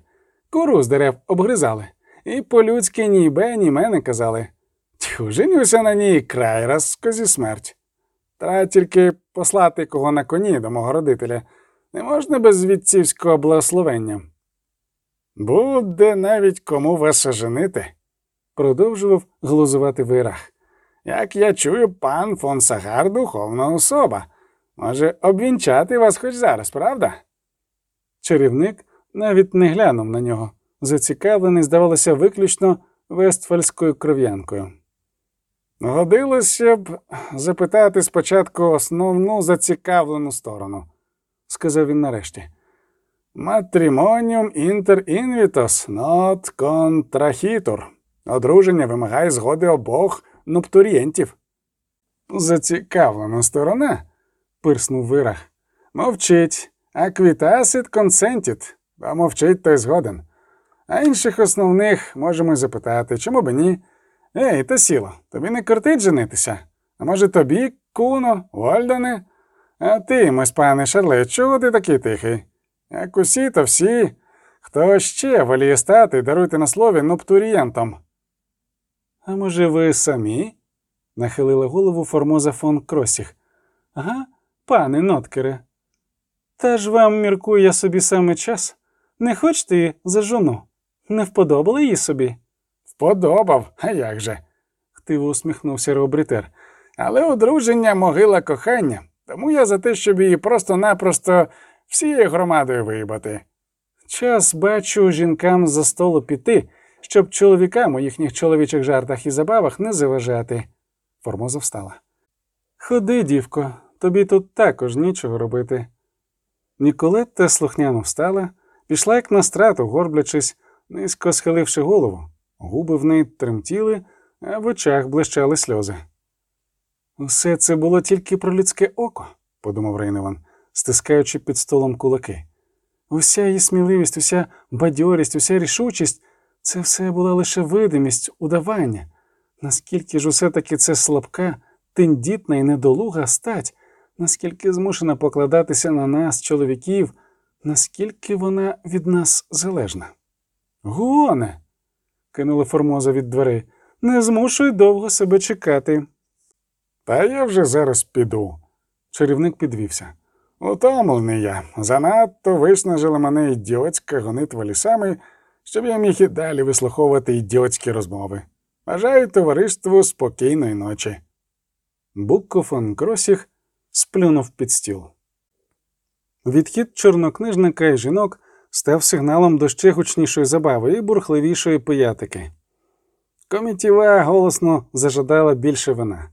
куру з дерев обгризали, і по-людськи ні бе, ні мене казали. Тьху, женюся на ній край раз козі смерть. Треба тільки послати кого на коні до мого родителя. Не можна без вітцівського благословення. Буде навіть кому вас оженити, продовжував глузувати Вейрах. Як я чую, пан фон Сагар духовна особа. Може обвінчати вас хоч зараз, правда? Чарівник навіть не глянув на нього, зацікавлений, здавалося, виключно вестфальською кров'янкою. Годилося б запитати спочатку основну зацікавлену сторону, сказав він нарешті. Matrimonium inter invitos non contrahitur. Одруження вимагає згоди обох нуптурієнтів. Зацікавлена сторона, пирснув вирах. Мовчить, аквітасит консентіт, бо мовчить той згоден. А інших основних можемо запитати, чому б ні? Ей, та сіло, тобі не кортить женитися? А може тобі, куно, Вольдане? А ти, мось пане Шарле, чого ти такий тихий? Як усі, то всі. Хто ще воліє стати, даруйте на слові нуптурієнтом. А може, ви самі? нахилила голову Формоза фон Кросіх. Ага, пане Ноткере. Та ж вам, міркую я собі саме час. Не хочете за жону? Не вподобали її собі? Вподобав, а як же? хтиво усміхнувся Робритер. Але одруження могила кохання, тому я за те, щоб її просто-напросто всією громадою виїбати. Час бачу жінкам за столу піти, щоб чоловікам у їхніх чоловічих жартах і забавах не заважати. Формоза встала. Ходи, дівко, тобі тут також нічого робити. Ніколетта слухняно встала, пішла як на страту, горблячись, низько схиливши голову. Губи в неї тремтіли, а в очах блищали сльози. Усе це було тільки про людське око, подумав Рейневан, стискаючи під столом кулаки. Уся її сміливість, уся бадьорість, уся рішучість це все була лише видимість, удавання. Наскільки ж усе таки це слабка, тендітна і недолуга стать, наскільки змушена покладатися на нас, чоловіків, наскільки вона від нас залежна. Гоне. Кинула Формоза від дверей. Не змушуй довго себе чекати. Та я вже зараз піду. Чарівник підвівся. Утомлений я. Занадто виснажила мене ідіотська гонитва лісами, щоб я міг і далі вислуховувати ідіотські розмови. Бажаю товариству спокійної ночі. Букко фон Кросіх сплюнув під стіл. Відхід чорнокнижника і жінок став сигналом до ще гучнішої забави і бурхливішої пиятики. Комітіва голосно зажадала більше вина.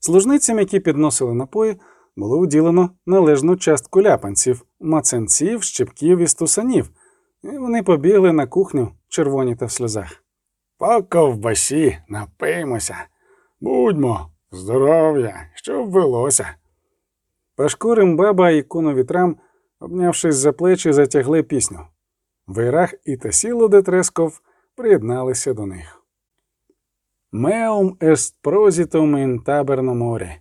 Служницям, які підносили напої, було уділено належну частку ляпанців, мацанців, щепків і стусанів, і вони побігли на кухню, червоні та в сльозах. По ковбасі, напиймося. Будьмо, здоров'я, щоб велося. Пашко Римбаба і куновітрам, обнявшись за плечі, затягли пісню. Вейрах і Тасіло де Тресков приєдналися до них. Est prositum in taberno mori,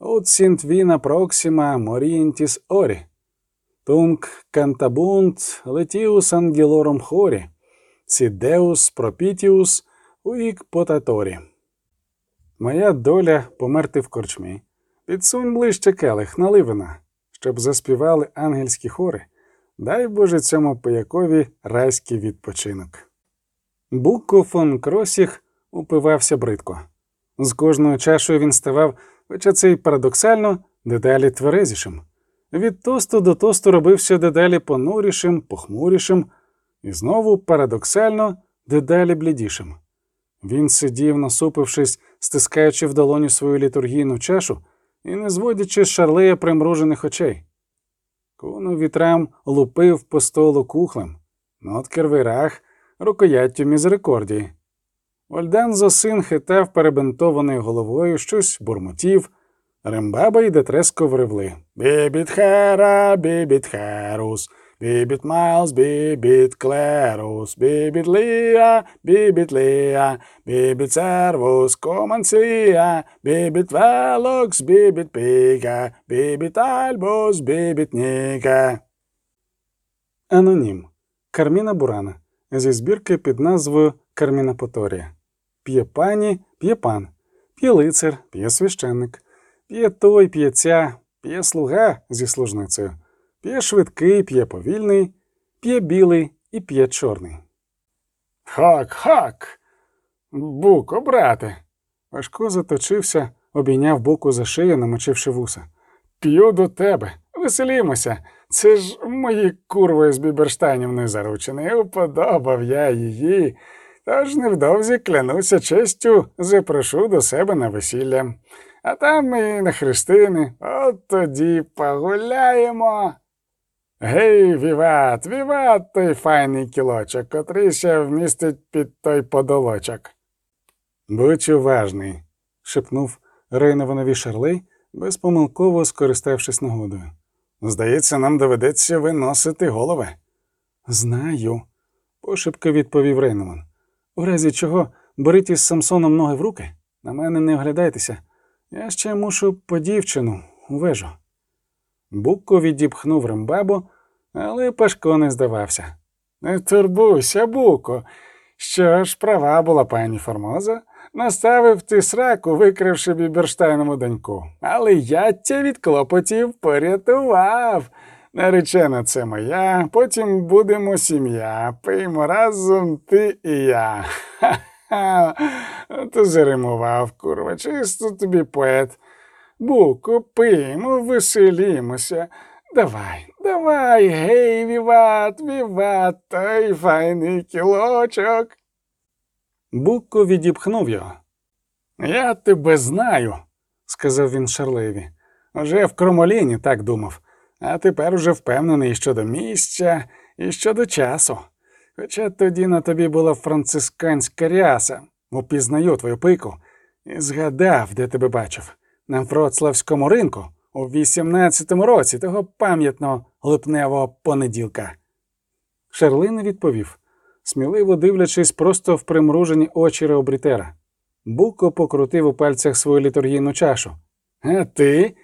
ut sint vina proxima morientis ori, tunc cantabunt letius angelorum hori, si deus propitius uic potatori. Моя доля померти в корчмі. Підсунь ближче келих, налий вина, щоб заспівали ангельські хори. Дай Боже цьому пиякові райський відпочинок. Букко фон Кросіх упивався бридко. З кожною чашою він ставав, хоча це й парадоксально, дедалі тверезішим. Від тосту до тосту робився дедалі понурішим, похмурішим, і знову парадоксально дедалі блідішим. Він сидів, насупившись, стискаючи в долоні свою літургійну чашу і не зводячи з шарлея примружених очей. Куну вітрам лупив по столу кухлем, ноткер вирах рукояттю мізерикордії. Ольданзо син хитав перебинтованою головою, щось бурмотів. Рембаба й Детреско вривли. Бібіт хера, bibit miles, bibit clerus, bibit ille, bibit illa, bibit servus, cum ancilla, bibit velox, bibit piger, bibit albus, bibit niger. Анонім Carmina Burana зі збірки під назвою Carmina Potoria. П'є пані, п'є пан, п'є лицар, п'є священник, п'є той, п'є ця, п'є слуга зі служницею, п'є швидкий, п'є повільний, п'є білий і п'є чорний. Хак, хак. Буко, брате, Важко заточився, обійняв боку за шию, намочивши вуса. п'ю до тебе. Веселімося. Це ж мої курви з Біберштайнівною заручені. Уподобав я її. Тож невдовзі клянуся честю, запрошу до себе на весілля. А там і на хрестини. От тоді погуляємо. Гей, віват, віват, той файний кілочок, котрий ще вмістить під той подолочок. Будь уважний, шепнув Рейнованові Шарлей, безпомилково скориставшись нагодою. Здається, нам доведеться виносити голови. Знаю, пошепки відповів Рейнован. У разі чого беріть із Самсоном ноги в руки, на мене не оглядайтеся. Я ще мушу по дівчину у вежу. Букко відіпхнув рембабу, але Пашко не здавався. Не турбуйся, Буко. Що ж, права була пані Формоза. Наставив ти сраку, викривши біберштайному доньку. Але я тя від клопотів порятував. Наречена це моя, потім будемо сім'я. Пиймо разом ти і я. Ха-ха. То заримував, курва, чисто тобі поет. Буко, пиймо, веселімося. Давай, давай, гей, віват, віват, той файний кілочок. Букко відіпхнув його. Я тебе знаю, сказав він Шарлеєві. Уже в Кромоліні так думав, а тепер уже впевнений щодо місця і щодо часу. Хоча тоді на тобі була францисканська ряса, упізнаю твою пику, і згадав, де тебе бачив, на Вроцлавському ринку у 18-му році того пам'ятного липневого понеділка. Шарлей не відповів, сміливо дивлячись просто в примружені очі Реобрітера. Буко покрутив у пальцях свою літургійну чашу. А ти?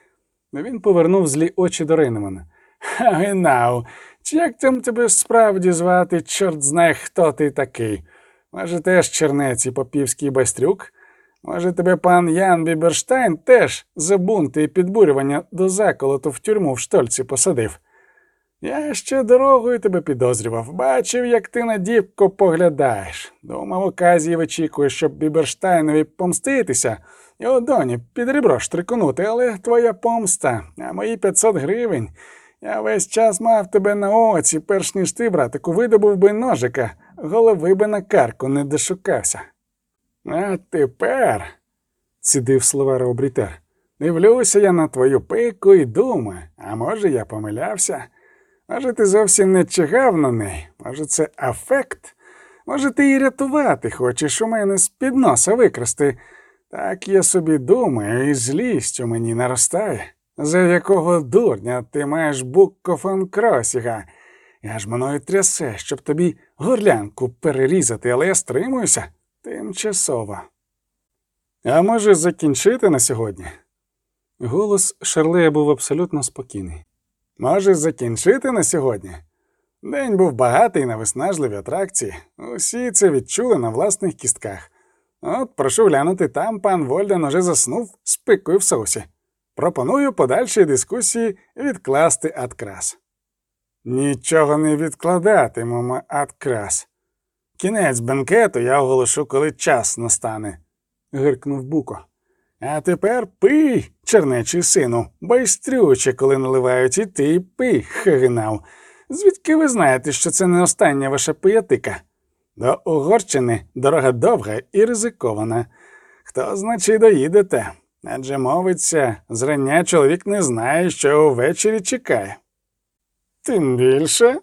Він повернув злі очі до Рейнемана. Генау, чи як там тебе справді звати, чорт знає, хто ти такий? Може, теж чернець і попівський байстрюк? Може, тебе пан Ян Біберштайн теж за бунти і підбурювання до заколоту в тюрму в штольці посадив? Я ще дорогою тебе підозрював. Бачив, як ти на дівку поглядаєш. Думав, оказії вичікує, щоб Біберштайнові помститися, його доні під ребро штрикнути, але твоя помста, а мої 500 гривень. Я весь час мав тебе на оці, перш ніж ти, братику, видобув би ножика, голови би на карку не дошукався. А тепер, цідив слова Раубрітер, дивлюся я на твою пику і думаю, а може я помилявся? Може, ти зовсім не чигав на неї? Може, це афект? Може, ти її рятувати хочеш у мене з-під носа викрасти? Так я собі думаю, і злість у мені наростає. За якого дурня ти маєш букко фон Кросіга? Я ж мною трясе, щоб тобі горлянку перерізати, але я стримуюся тимчасово. А може, закінчити на сьогодні? Голос Шарлея був абсолютно спокійний. Може, закінчити на сьогодні? День був багатий на виснажливі атракції. Усі це відчули на власних кістках. От, прошу глянути, там пан Вольден уже заснув з в соусі. Пропоную подальші дискусії відкласти адкрас. Нічого не відкладатимемо адкрас. Кінець бенкету я оголошу, коли час настане, гиркнув Буко. А тепер пий, чернечий сину, байстрюче, коли наливають і ти пий, хагинав. Звідки ви знаєте, що це не остання ваша пиятика? До Угорщини дорога довга і ризикована. Хто значить доїдете? Адже мовиться, зрання чоловік не знає, що увечері чекає. Тим більше,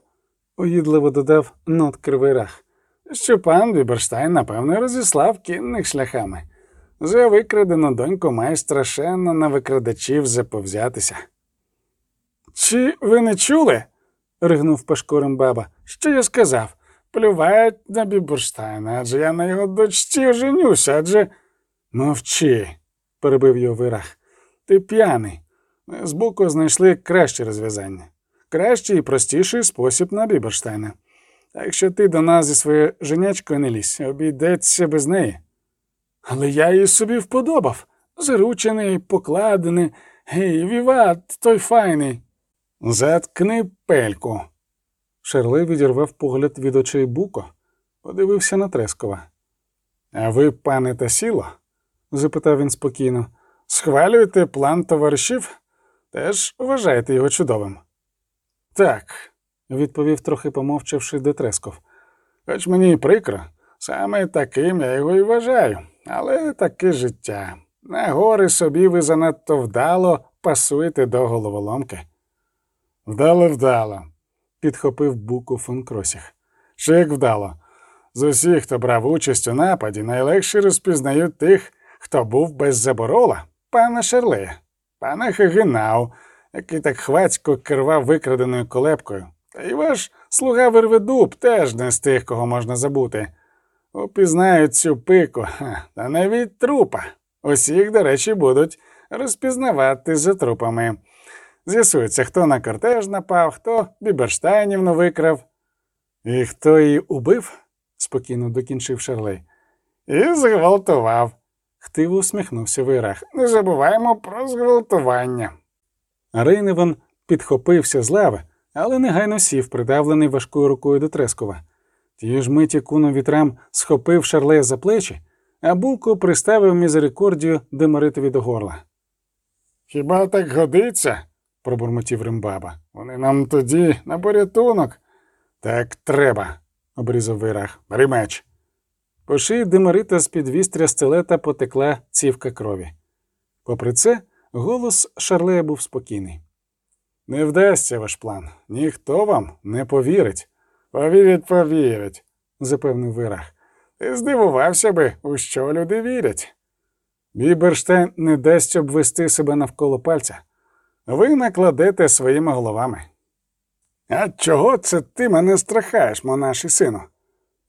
Уїдливо додав нот кривий рах. Що пан Біберштайн, напевно, розіслав кінних шляхами. За викрадену доньку має страшенно на викрадачів заповзятися. Чи ви не чули? ригнув пашкорем баба. Що я сказав? Плювають на Біберштайна, адже я на його дочці оженюся, адже. Мовчи, перебив його вирах. Ти п'яний. Ми збоку знайшли краще розв'язання, кращий і простіший спосіб на Біберштайна. Так що ти до нас зі своєю женячкою не лізь, обійдеться без неї. Але я її собі вподобав. Заручений, покладений, гей, віват, той файний. Заткни пельку. Шарлей відірвав погляд від очей Буко, подивився на Трескова. А ви, пане Тасіло, Запитав він спокійно. схвалюєте план товаришів? Теж вважаєте його чудовим? Так, Відповів трохи помовчавши Детресков. хоч мені прикро, саме таким я його і вважаю, але таке життя. На гори собі ви занадто вдало пасуєте до головоломки. Вдало, вдало, Підхопив Буко фон Кросіг. Ще як вдало. З усіх, хто брав участь у нападі, найлегше розпізнають тих, хто був без заборола, пана Шерлея, пана Хагенау, який так хвацько керував викраденою колепкою. Та й ваш слуга Верведуб теж не з тих, кого можна забути. Упізнають цю пику, та навіть трупа. Усіх, до речі, будуть розпізнавати за трупами. З'ясується, хто на кортеж напав, хто Біберштайнівну викрав. І хто її убив? спокійно докінчив Шарлей. І зґвалтував. Хтиво усміхнувся Вирах. Не забуваємо про зґвалтування. Рейневан підхопився з лави, але негайно сів, придавлений важкою рукою до Трескова. Тієї ж миті куно вітрам схопив Шарлея за плечі, а Булко приставив мізерикордію Демаритові до горла. Хіба так годиться? пробурмотів Римбаба. Вони нам тоді на порятунок. Так треба, обрізав вирах. Бери меч. По шиї Демарита з-під вістря стелета потекла цівка крові. Попри це, голос Шарлея був спокійний. Не вдасться ваш план. Ніхто вам не повірить. Повірять, повірять, запевнив Вирах. Ти здивувався би, у що люди вірять. Біберштейн не дасть обвести себе навколо пальця. Ви накладете своїми головами. А чого це ти мене страхаєш, монаший сину?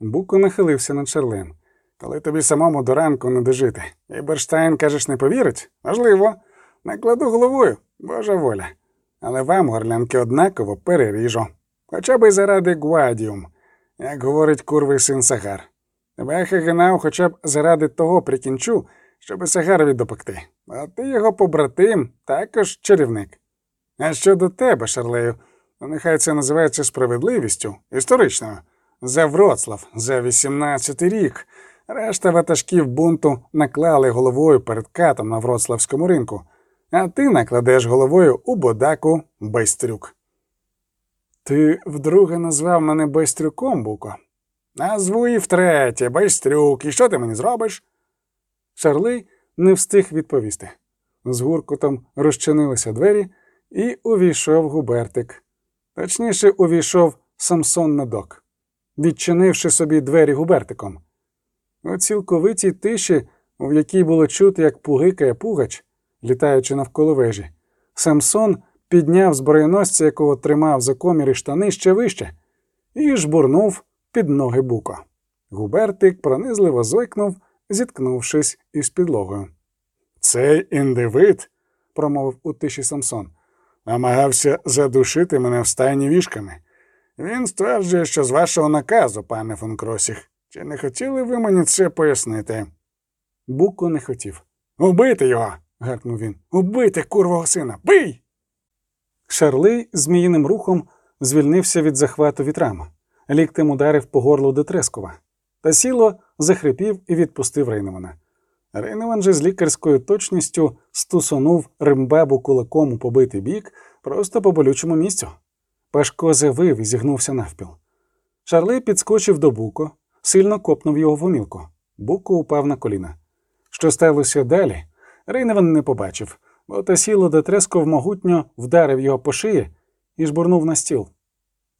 Буко нахилився над Шарлем. Коли тобі самому до ранку не дожити. І Берштайн, кажеш, не повірить? Можливо. Накладу головою, Божа воля. Але вам, горлянки, однаково переріжу. Хоча б і заради гвадіум, як говорить курвий син Сагар. Веха гнав хоча б заради того прикінчу, щоби Сагарові допекти. А ти його побратим, також чарівник. А щодо тебе, Шарлею, то нехай це називається справедливістю, історичною. За Вроцлав, за 18-й рік. Решта ватажків бунту наклали головою перед катом на вроцлавському ринку, а ти накладеш головою у бодаку Байстрюк. Ти вдруге назвав мене Байстрюком, Буко? Назву і втретє, Байстрюк, і що ти мені зробиш? Шарлей не встиг відповісти. З гуркотом розчинилися двері, і увійшов губертик. Точніше, увійшов Самсон Медок, відчинивши собі двері губертиком. У цілковитій тиші, в якій було чути, як пугикає пугач, літаючи навколо вежі, Самсон підняв зброєносця, якого тримав за коміри штани ще вище, і жбурнув під ноги буко. Губертик пронизливо зойкнув, зіткнувшись із підлогою. Цей індивид, промовив у тиші Самсон, намагався задушити мене в стайні вішками. Він стверджує, що з вашого наказу, пане фон Кросіх. Чи не хотіли ви мені це пояснити? Буко не хотів. Убити його. Гаркнув він. Убити курвого сина. Бий! Шарлей зміїним рухом звільнився від захвату вітрами. Ліктем ударив по горлу Детрескова. Та сіло захрипів і відпустив Рейневана. Рейневан же з лікарською точністю стусонув римбабу кулаком у побитий бік просто по болючому місцю. Пашко завив і зігнувся навпіл. Шарлей підскочив до Буко, сильно копнув його в умілку. Буко упав на коліна. Що сталося далі, Рейневан не побачив, бо Тасіло Детресков могутньо вдарив його по шиї і жбурнув на стіл.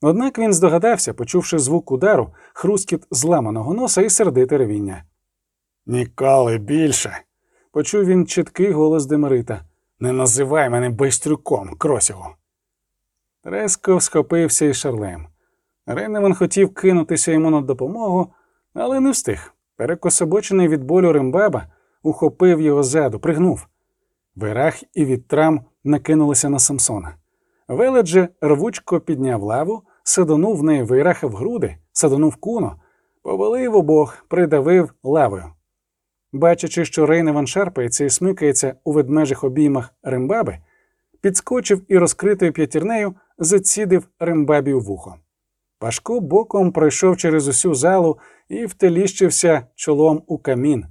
Однак він здогадався, почувши звук удару, хрускіт зламаного носа і сердите ревіння. Ніколи більше. почув він чіткий голос Демерита. Не називай мене байстрюком, кросягу. Тресков схопився із шарлем. Рейневан хотів кинутися йому на допомогу, але не встиг. Перекособочений від болю римбаба ухопив його ззаду, пригнув. Вирах і відтрам накинулися на Самсона. Велет же рвучко підняв лаву, садонув в неї вираха в груди, садонув куно, повалив обох, придавив лавою. Бачачи, що Рейневан шарпається і смикається у ведмежих обіймах римбаби, підскочив і розкритою п'ятірнею зацідив римбабі у вухо. Пашко боком пройшов через усю залу і втеліщився чолом у камін.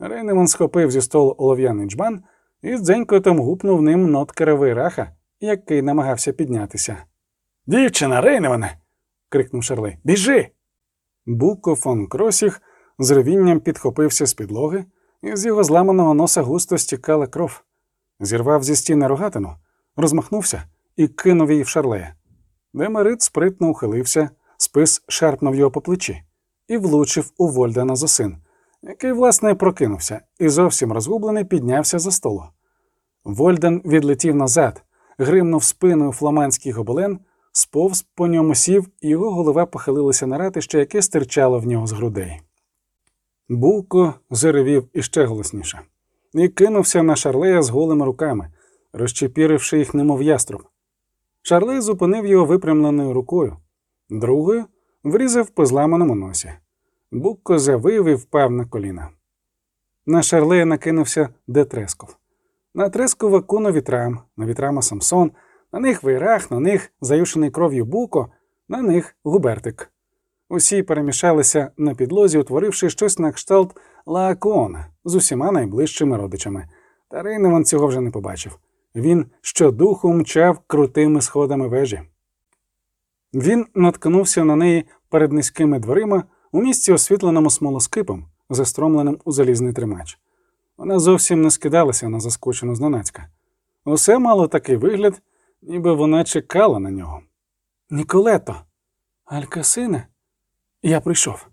Рейневан схопив зі столу олов'яний джбан і з дзенькотом гупнув ним ноткера вейраха, який намагався піднятися. Дівчина, Рейневане. крикнув Шарлей. Біжи. Буко фон Кросіх з ревінням підхопився з підлоги, і з його зламаного носа густо стікала кров. Зірвав зі стіни рогатину, розмахнувся і кинув її в шарлея. Демерит спритно ухилився, спис шарпнув його по плечі і влучив у Вольдана за син, який, власне, прокинувся і зовсім розгублений піднявся за столу. Вольдан відлетів назад, гримнув спиною фламандський гобелен, сповз по ньому сів, і його голова похилилася на ратище, яке стирчало в нього з грудей. Булко заревів іще голосніше і кинувся на шарлея з голими руками, розчепіривши їх, немов яструб. Шарлей зупинив його випрямленою рукою, другою врізав по зламаному носі. Букко завив і впав на коліна. На шарлея накинувся Детресков. На Трескова куно вітрам, на вітрама Самсон, на них вейрах, на них заюшений кров'ю буко, на них губертик. Усі перемішалися на підлозі, утворивши щось на кшталт Лаакона з усіма найближчими родичами. Та Рейневан цього вже не побачив. Він щодуху мчав крутими сходами вежі. Він наткнувся на неї перед низькими дверима у місці, освітленому смолоскипом, застромленим у залізний тримач. Вона зовсім не скидалася на заскочену зненацька. Усе мало такий вигляд, ніби вона чекала на нього. Ніколето, Алькасине, я прийшов.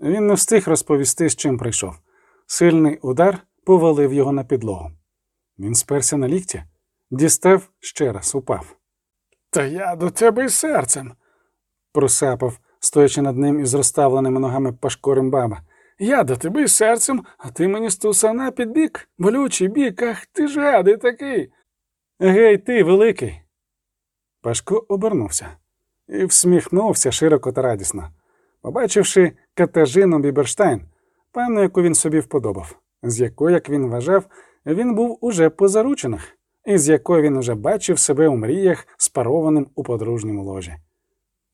Він не встиг розповісти, з чим прийшов. Сильний удар повалив його на підлогу. Він сперся на лікті, дістав ще раз, упав. Та я до тебе із серцем, просапав, стоячи над ним із розставленими ногами пашкорем баба. Я до тебе серцем, а ти мені стусана під бік, болючий бік, ах ти ж гадий такий. Гей, ти, великий. Пашко обернувся і всміхнувся широко та радісно, побачивши Катажину Біберштайн, певну, яку він собі вподобав, з якою, як він вважав, він був уже по заручинах, і з якою він уже бачив себе у мріях, спарованим у подружньому ложі.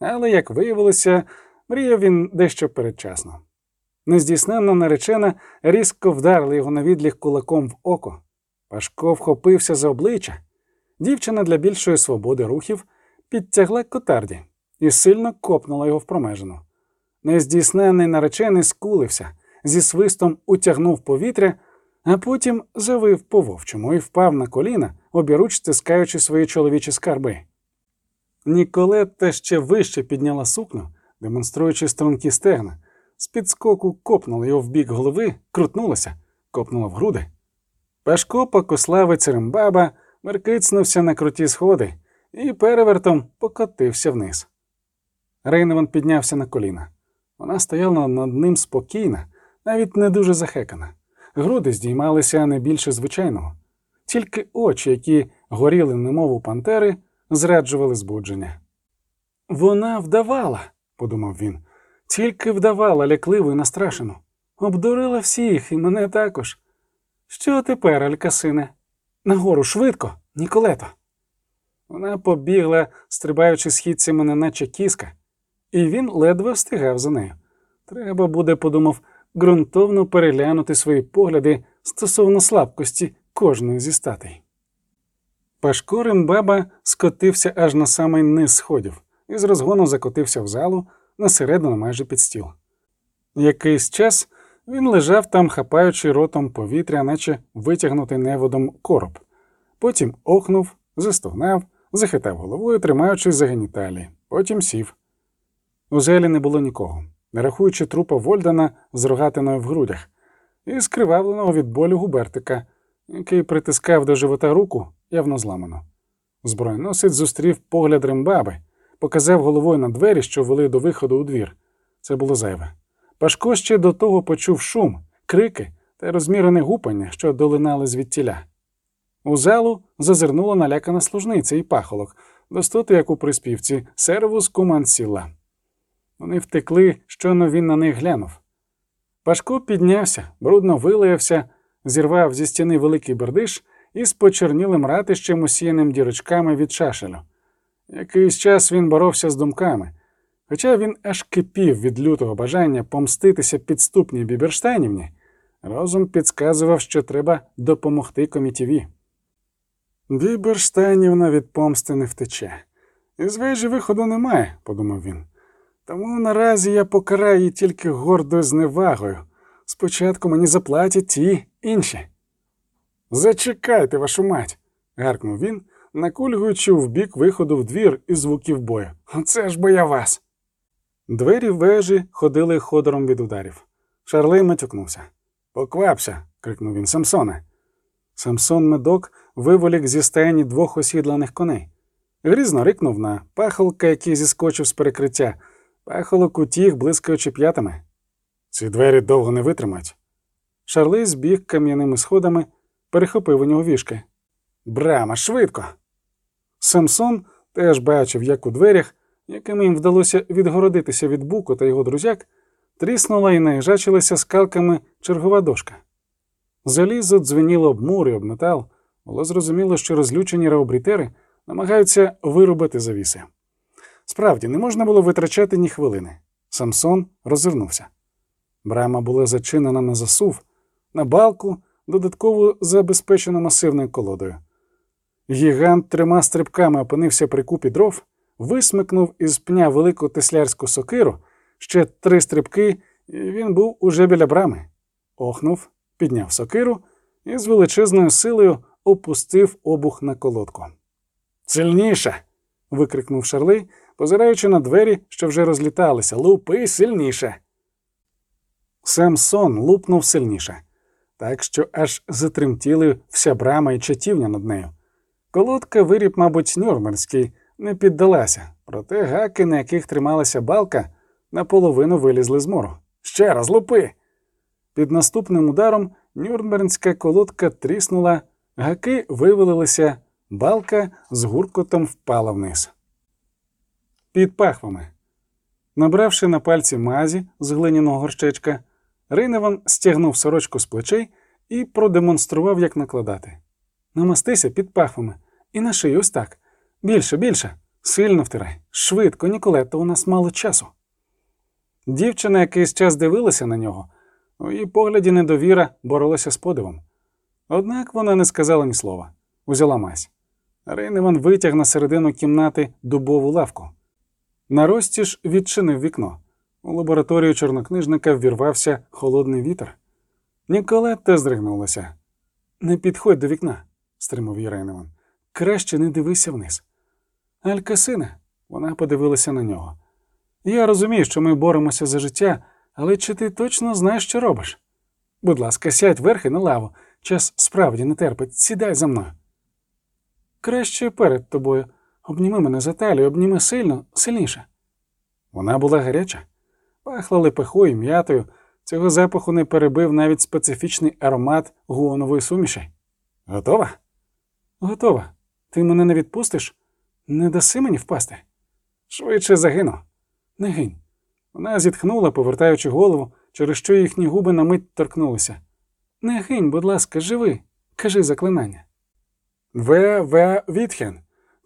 Але, як виявилося, мріяв він дещо передчасно. Нездійсненна наречена різко вдарила його на відліг кулаком в око. Пашко вхопився за обличчя. Дівчина для більшої свободи рухів підтягла котарді і сильно копнула його в промежину. Нездійсненний наречений скулився, зі свистом утягнув повітря, а потім завив по вовчому і впав на коліна, обіруч стискаючи свої чоловічі скарби. Ніколетта ще вище підняла сукню, демонструючи стрункі стегна, з підскоку копнула його в бік голови, крутнулася, копнула в груди. Пашко покославець Римбаба меркицнувся на круті сходи і перевертом покотився вниз. Рейневан піднявся на коліна. Вона стояла над ним спокійна, навіть не дуже захекана. Груди здіймалися не більше звичайного, тільки очі, які горіли немов у пантери, зраджували збудження. Вона вдавала, подумав він, тільки вдавала лякливу і настрашену. Обдурила всіх і мене також. Що тепер, Алькасине? Нагору швидко, Ніколето. Вона побігла, стрибаючи східцями, неначе кіска, і він ледве встигав за нею. Треба буде, подумав, ґрунтовно переглянути свої погляди стосовно слабкості кожної зі статей. Пашко Римбаба скотився аж на самий низ сходів і з розгону закотився в залу на середину майже під стіл. Якийсь час він лежав там, хапаючи ротом повітря, наче витягнутий неводом короб. Потім охнув, застогнав, захитав головою, тримаючись за геніталії. Потім сів. У зелі не було нікого, не рахуючи трупа Вольдана з рогатиною в грудях, і скривавленого від болю губертика, який притискав до живота руку, явно зламано. Збройносець зустрів погляд рембаби, показав головою на двері, що вели до виходу у двір. Це було зайве. Пашко ще до того почув шум, крики та розмірене гупання, що долинали звідтіля. У залу зазирнула налякана служниця і пахолок, достоти, як у приспівці, сервус кумансіла. Вони втекли, щойно він на них глянув. Пашко піднявся, брудно вилаявся, зірвав зі стіни великий бердиш із почернілим ратищем, усіяним дірочками від шашелю. Якийсь час він боровся з думками, хоча він аж кипів від лютого бажання помститися підступній Біберштайнівні, розум підказував, що треба допомогти комітіві. Біберштайнівна від помсти не втече. Із вежі виходу немає, подумав він. Тому наразі я покараю її тільки гордою зневагою. Спочатку мені заплатять ті інші. Зачекайте, вашу мать. гаркнув він, накульгуючи в бік виходу в двір із звуків бою. Це ж бо я вас. Двері вежі ходили ходором від ударів. Шарлей матюкнувся. Поквапся. крикнув він Самсоне. Самсон медок виволік зі стайні двох осідланих коней. Грізно рикнув на пахолка, який зіскочив з перекриття. Пахолок утіг, блискаючи п'ятами. Ці двері довго не витримають. Шарлей збіг кам'яними сходами, перехопив у нього вішки. Брама, швидко. Самсон теж бачив, як у дверях, якими їм вдалося відгородитися від буку та його друзяк, тріснула і наїжачилася скалками чергова дошка. Залізо дзвеніло об мур об метал, було зрозуміло, що розлючені раобрітери намагаються вирубати завіси. Справді, не можна було витрачати ні хвилини. Самсон розвернувся. Брама була зачинена на засув, на балку, додатково забезпечена масивною колодою. Гігант трьома стрибками опинився при купі дров, висмикнув із пня велику теслярську сокиру, ще три стрибки, і він був уже біля брами. Охнув, підняв сокиру і з величезною силою опустив обух на колодку. Сильніше. викрикнув Шарлей, позираючи на двері, що вже розліталися. Лупи сильніше. Семсон лупнув сильніше, так що аж затремтіли вся брама і чатівня над нею. Колодка виріб, мабуть, нюрмерський, не піддалася, проте гаки, на яких трималася балка, наполовину вилізли з мору. Ще раз лупи. Під наступним ударом нюрнбернська колодка тріснула, гаки вивалилися, Балка з гуркотом впала вниз. Під пахвами. Набравши на пальці мазі з глиняного горщечка, Рейневан стягнув сорочку з плечей і продемонстрував, як накладати. Намастися під пахвами і на шию ось так. Більше, більше. Сильно втирай. Швидко, Ніколетто, у нас мало часу. Дівчина якийсь час дивилася на нього, у її погляді недовіра боролася з подивом. Однак вона не сказала ні слова, узяла мазь. Рейневан витяг на середину кімнати дубову лавку. Нарості ж відчинив вікно. У лабораторію чорнокнижника ввірвався холодний вітер. Ніколетта здригнулася. Не підходь до вікна, стримав її Рейневан. Краще не дивися вниз. Алькасине, вона подивилася на нього. Я розумію, що ми боремося за життя, але чи ти точно знаєш, що робиш? Будь ласка, сядь верхи на лаву. Час справді не терпить. Сідай за мною. Краще перед тобою. Обніми мене за талію, обніми сильно, сильніше. Вона була гаряча, пахла лепехою, м'ятою. Цього запаху не перебив навіть специфічний аромат гуонової суміші. Готова? Готова. Ти мене не відпустиш? Не даси мені впасти? Швидше загину. Не гинь. Вона зітхнула, повертаючи голову, через що їхні губи на мить торкнулися. Не гинь, будь ласка, живи. Кажи заклинання. Ве ве вітхен,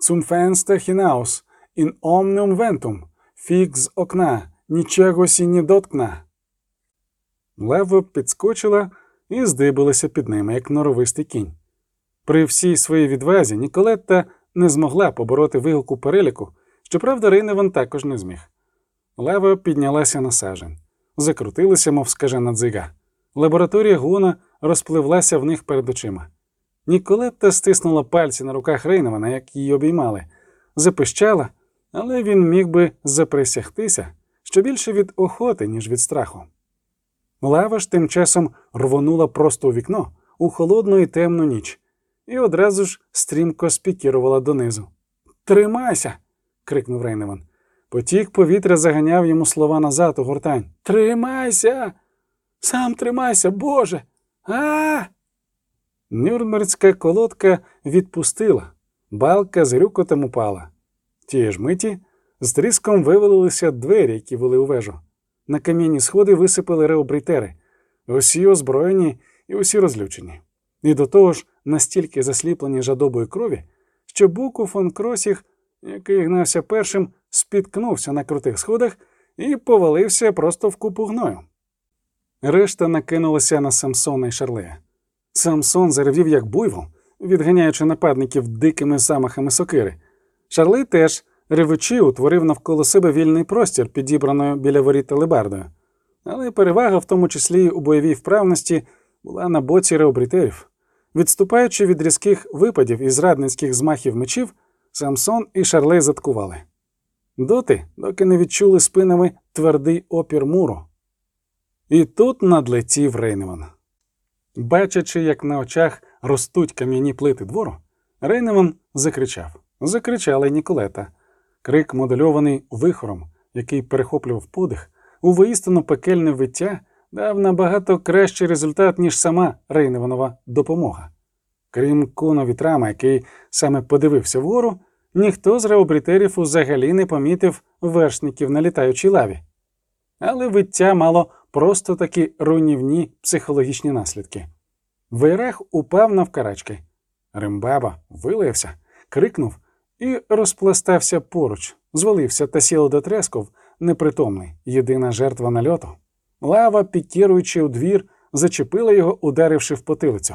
zum Fenster hinaus, in omnium ventum, фік з окна, нічого сі не доткна. Лево підскочила і здибилася під ними, як норовистий кінь. При всій своїй відвазі Ніколетта не змогла побороти вигуку переліку, щоправда, Рейневан також не зміг. Лева піднялася на сажень, закрутилася, мов скажена дзига. Лабораторія Гуна розпливлася в них перед очима. Ніколетта стиснула пальці на руках Рейневана, як її обіймали, запищала, але він міг би заприсягтися, що більше від охоти, ніж від страху. Лава ж тим часом рвонула просто у вікно у холодну і темну ніч, і одразу ж стрімко спікірувала донизу. Тримайся. крикнув Рейневан. Потік повітря заганяв йому слова назад у гортань. Тримайся! Сам тримайся, Боже! А! Нюрнберзька колодка відпустила, балка з рюкотом упала. Тієї ж миті з тріском вивалилися двері, які вели у вежу. На кам'яні сходи висипали реобритери, усі озброєні і усі розлючені. І до того ж настільки засліплені жадобою крові, що буку фон Кросіх, який гнався першим, спіткнувся на крутих сходах і повалився просто в купу гною. Решта накинулася на Самсона і Шарлея. Самсон заревів, як буйвол, відганяючи нападників дикими замахами сокири. Шарлей теж, ревучи, утворив навколо себе вільний простір, підібраною біля воріт талебардою. Але перевага, в тому числі у бойовій вправності, була на боці реобрітерів. Відступаючи від різких випадів і зрадницьких змахів мечів, Самсон і Шарлей заткували. Доти, доки не відчули спинами твердий опір муру. І тут надлетів Рейневан. Бачачи, як на очах ростуть кам'яні плити двору, Рейневан закричав. Закричала й Ніколета. Крик, модельований вихором, який перехоплював подих, у воістину пекельне виття дав набагато кращий результат, ніж сама Рейневанова допомога. Крім куно вітрама, який саме подивився вгору, ніхто з реобрітерів узагалі не помітив вершників на літаючій лаві. Але виття мало просто такі руйнівні психологічні наслідки. Вейрах упав навкарачки. Римбаба вилаявся, крикнув і розпластався поруч, звалився та сіло до тресков, непритомний, єдина жертва нальоту. Лава, пікіруючи у двір, зачепила його, ударивши в потилицю.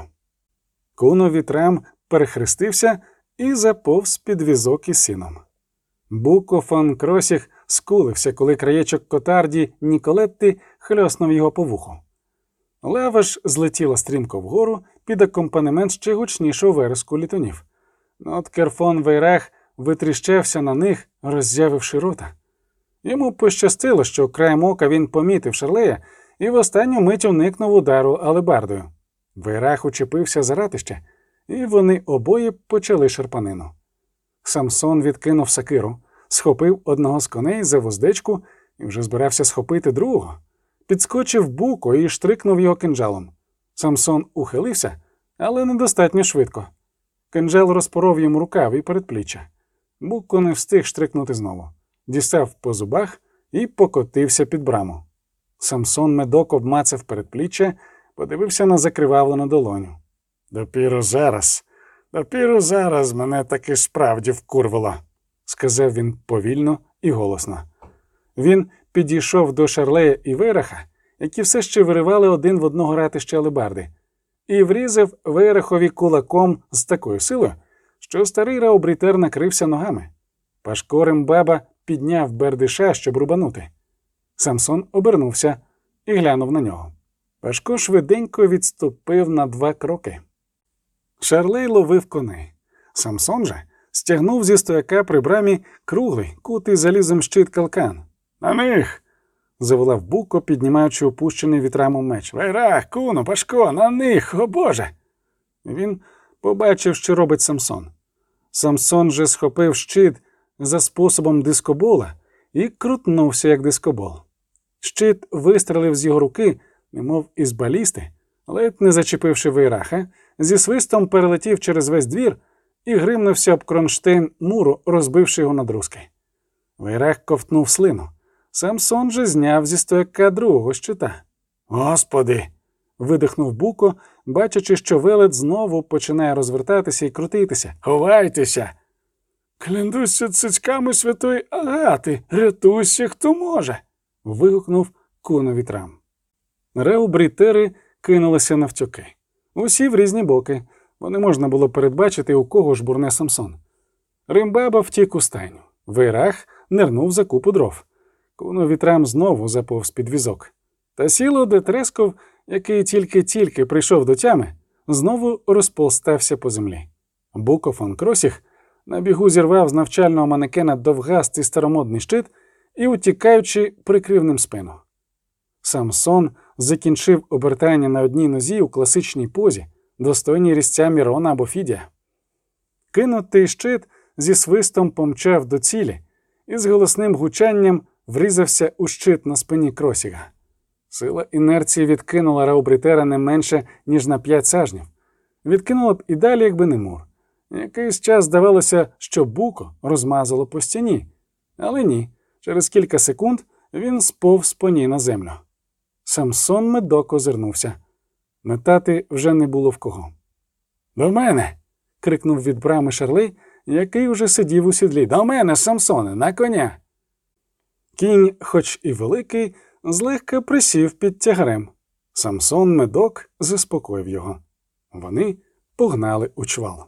Куно вітрам перехрестився і заповз під візок із сіном. Буко фон Кросіх скулився, коли краєчок котарді Ніколетти хльоснув його по вуху. Лава ж злетіла стрімко вгору під акомпанемент ще гучнішого вереску літонів. Ноткер фон Вейрах витріщався на них, роззявивши рота. Йому пощастило, що краєм ока він помітив Шарлея і в останню мить уникнув удару алебардою. Вейрах учепився за ратище, і вони обоє почали шарпанину. Самсон відкинув сакиру, схопив одного з коней за вуздечку і вже збирався схопити другого. Підскочив буко і штрикнув його кинджалом. Самсон ухилився, але недостатньо швидко. Кинджал розпоров йому рукав і передпліччя. Буко не встиг штрикнути знову, дістав по зубах і покотився під браму. Самсон медок обмацав передпліччя, подивився на закривавлену долоню. Допіру зараз, допіру зараз мене таки справді вкурвало. сказав він повільно і голосно. Він підійшов до Шарлея і Вейраха, які все ще виривали один в одного ратище алебарди, і врізав Вейрахові кулаком з такою силою, що старий раубрітер накрився ногами. Пашкорим баба підняв бердиша, щоб рубанути. Самсон обернувся і глянув на нього. Пашко швиденько відступив на два кроки. Шарлей ловив коней. Самсон же стягнув зі стояка при брамі круглий, кутий залізом щит калкан. На них. Заволав Буко, піднімаючи опущений вітрами меч. Вайрах, куну, Пашко, на них, о Боже. Він побачив, що робить Самсон. Самсон же схопив щит за способом дискобола і крутнувся, як дискобол. Щит вистрелив з його руки, немов із балісти, ледь не зачепивши вейраха, зі свистом перелетів через весь двір і гримнувся об кронштейн муру, розбивши його на друзки. Вейрах ковтнув слину. Самсон же зняв зі стояка другого щита. Господи. Видихнув Буко, бачачи, що велет знову починає розвертатися і крутитися. Ховайтеся. Клянуся цицьками святої Агати, рятуйся, хто може. вигукнув куно вітрам. Реубрітери кинулися навтьоки. Усі в різні боки, бо не можна було передбачити, у кого ж бурне Самсон. Римбаба втік у стайню. Вейрах нирнув за купу дров. Куно вітрам знову заповз під візок. Та сіло, де тресков, який тільки-тільки прийшов до тями, знову розполстався по землі. Буко фон Кросіх на бігу зірвав з навчального манекена довгастий старомодний щит і, утікаючи, прикрив ним спину. Самсон закінчив обертання на одній нозі у класичній позі, достойній різця Мірона або Фідія. Кинутий щит зі свистом помчав до цілі і з голосним гучанням врізався у щит на спині кросіга. Сила інерції відкинула Раубрітера не менше, ніж на п'ять сажнів. Відкинула б і далі, якби не мур. Якийсь час здавалося, що буко розмазало по стіні, але ні. Через кілька секунд він сповз по ній на землю. Самсон медок озирнувся. Метати вже не було в кого. До мене. крикнув від брами Шарлей, який уже сидів у сідлі. До мене, Самсоне, на коня. Кінь, хоч і великий, злегка присів під тягарем. Самсон медок заспокоїв його. Вони погнали у чвал.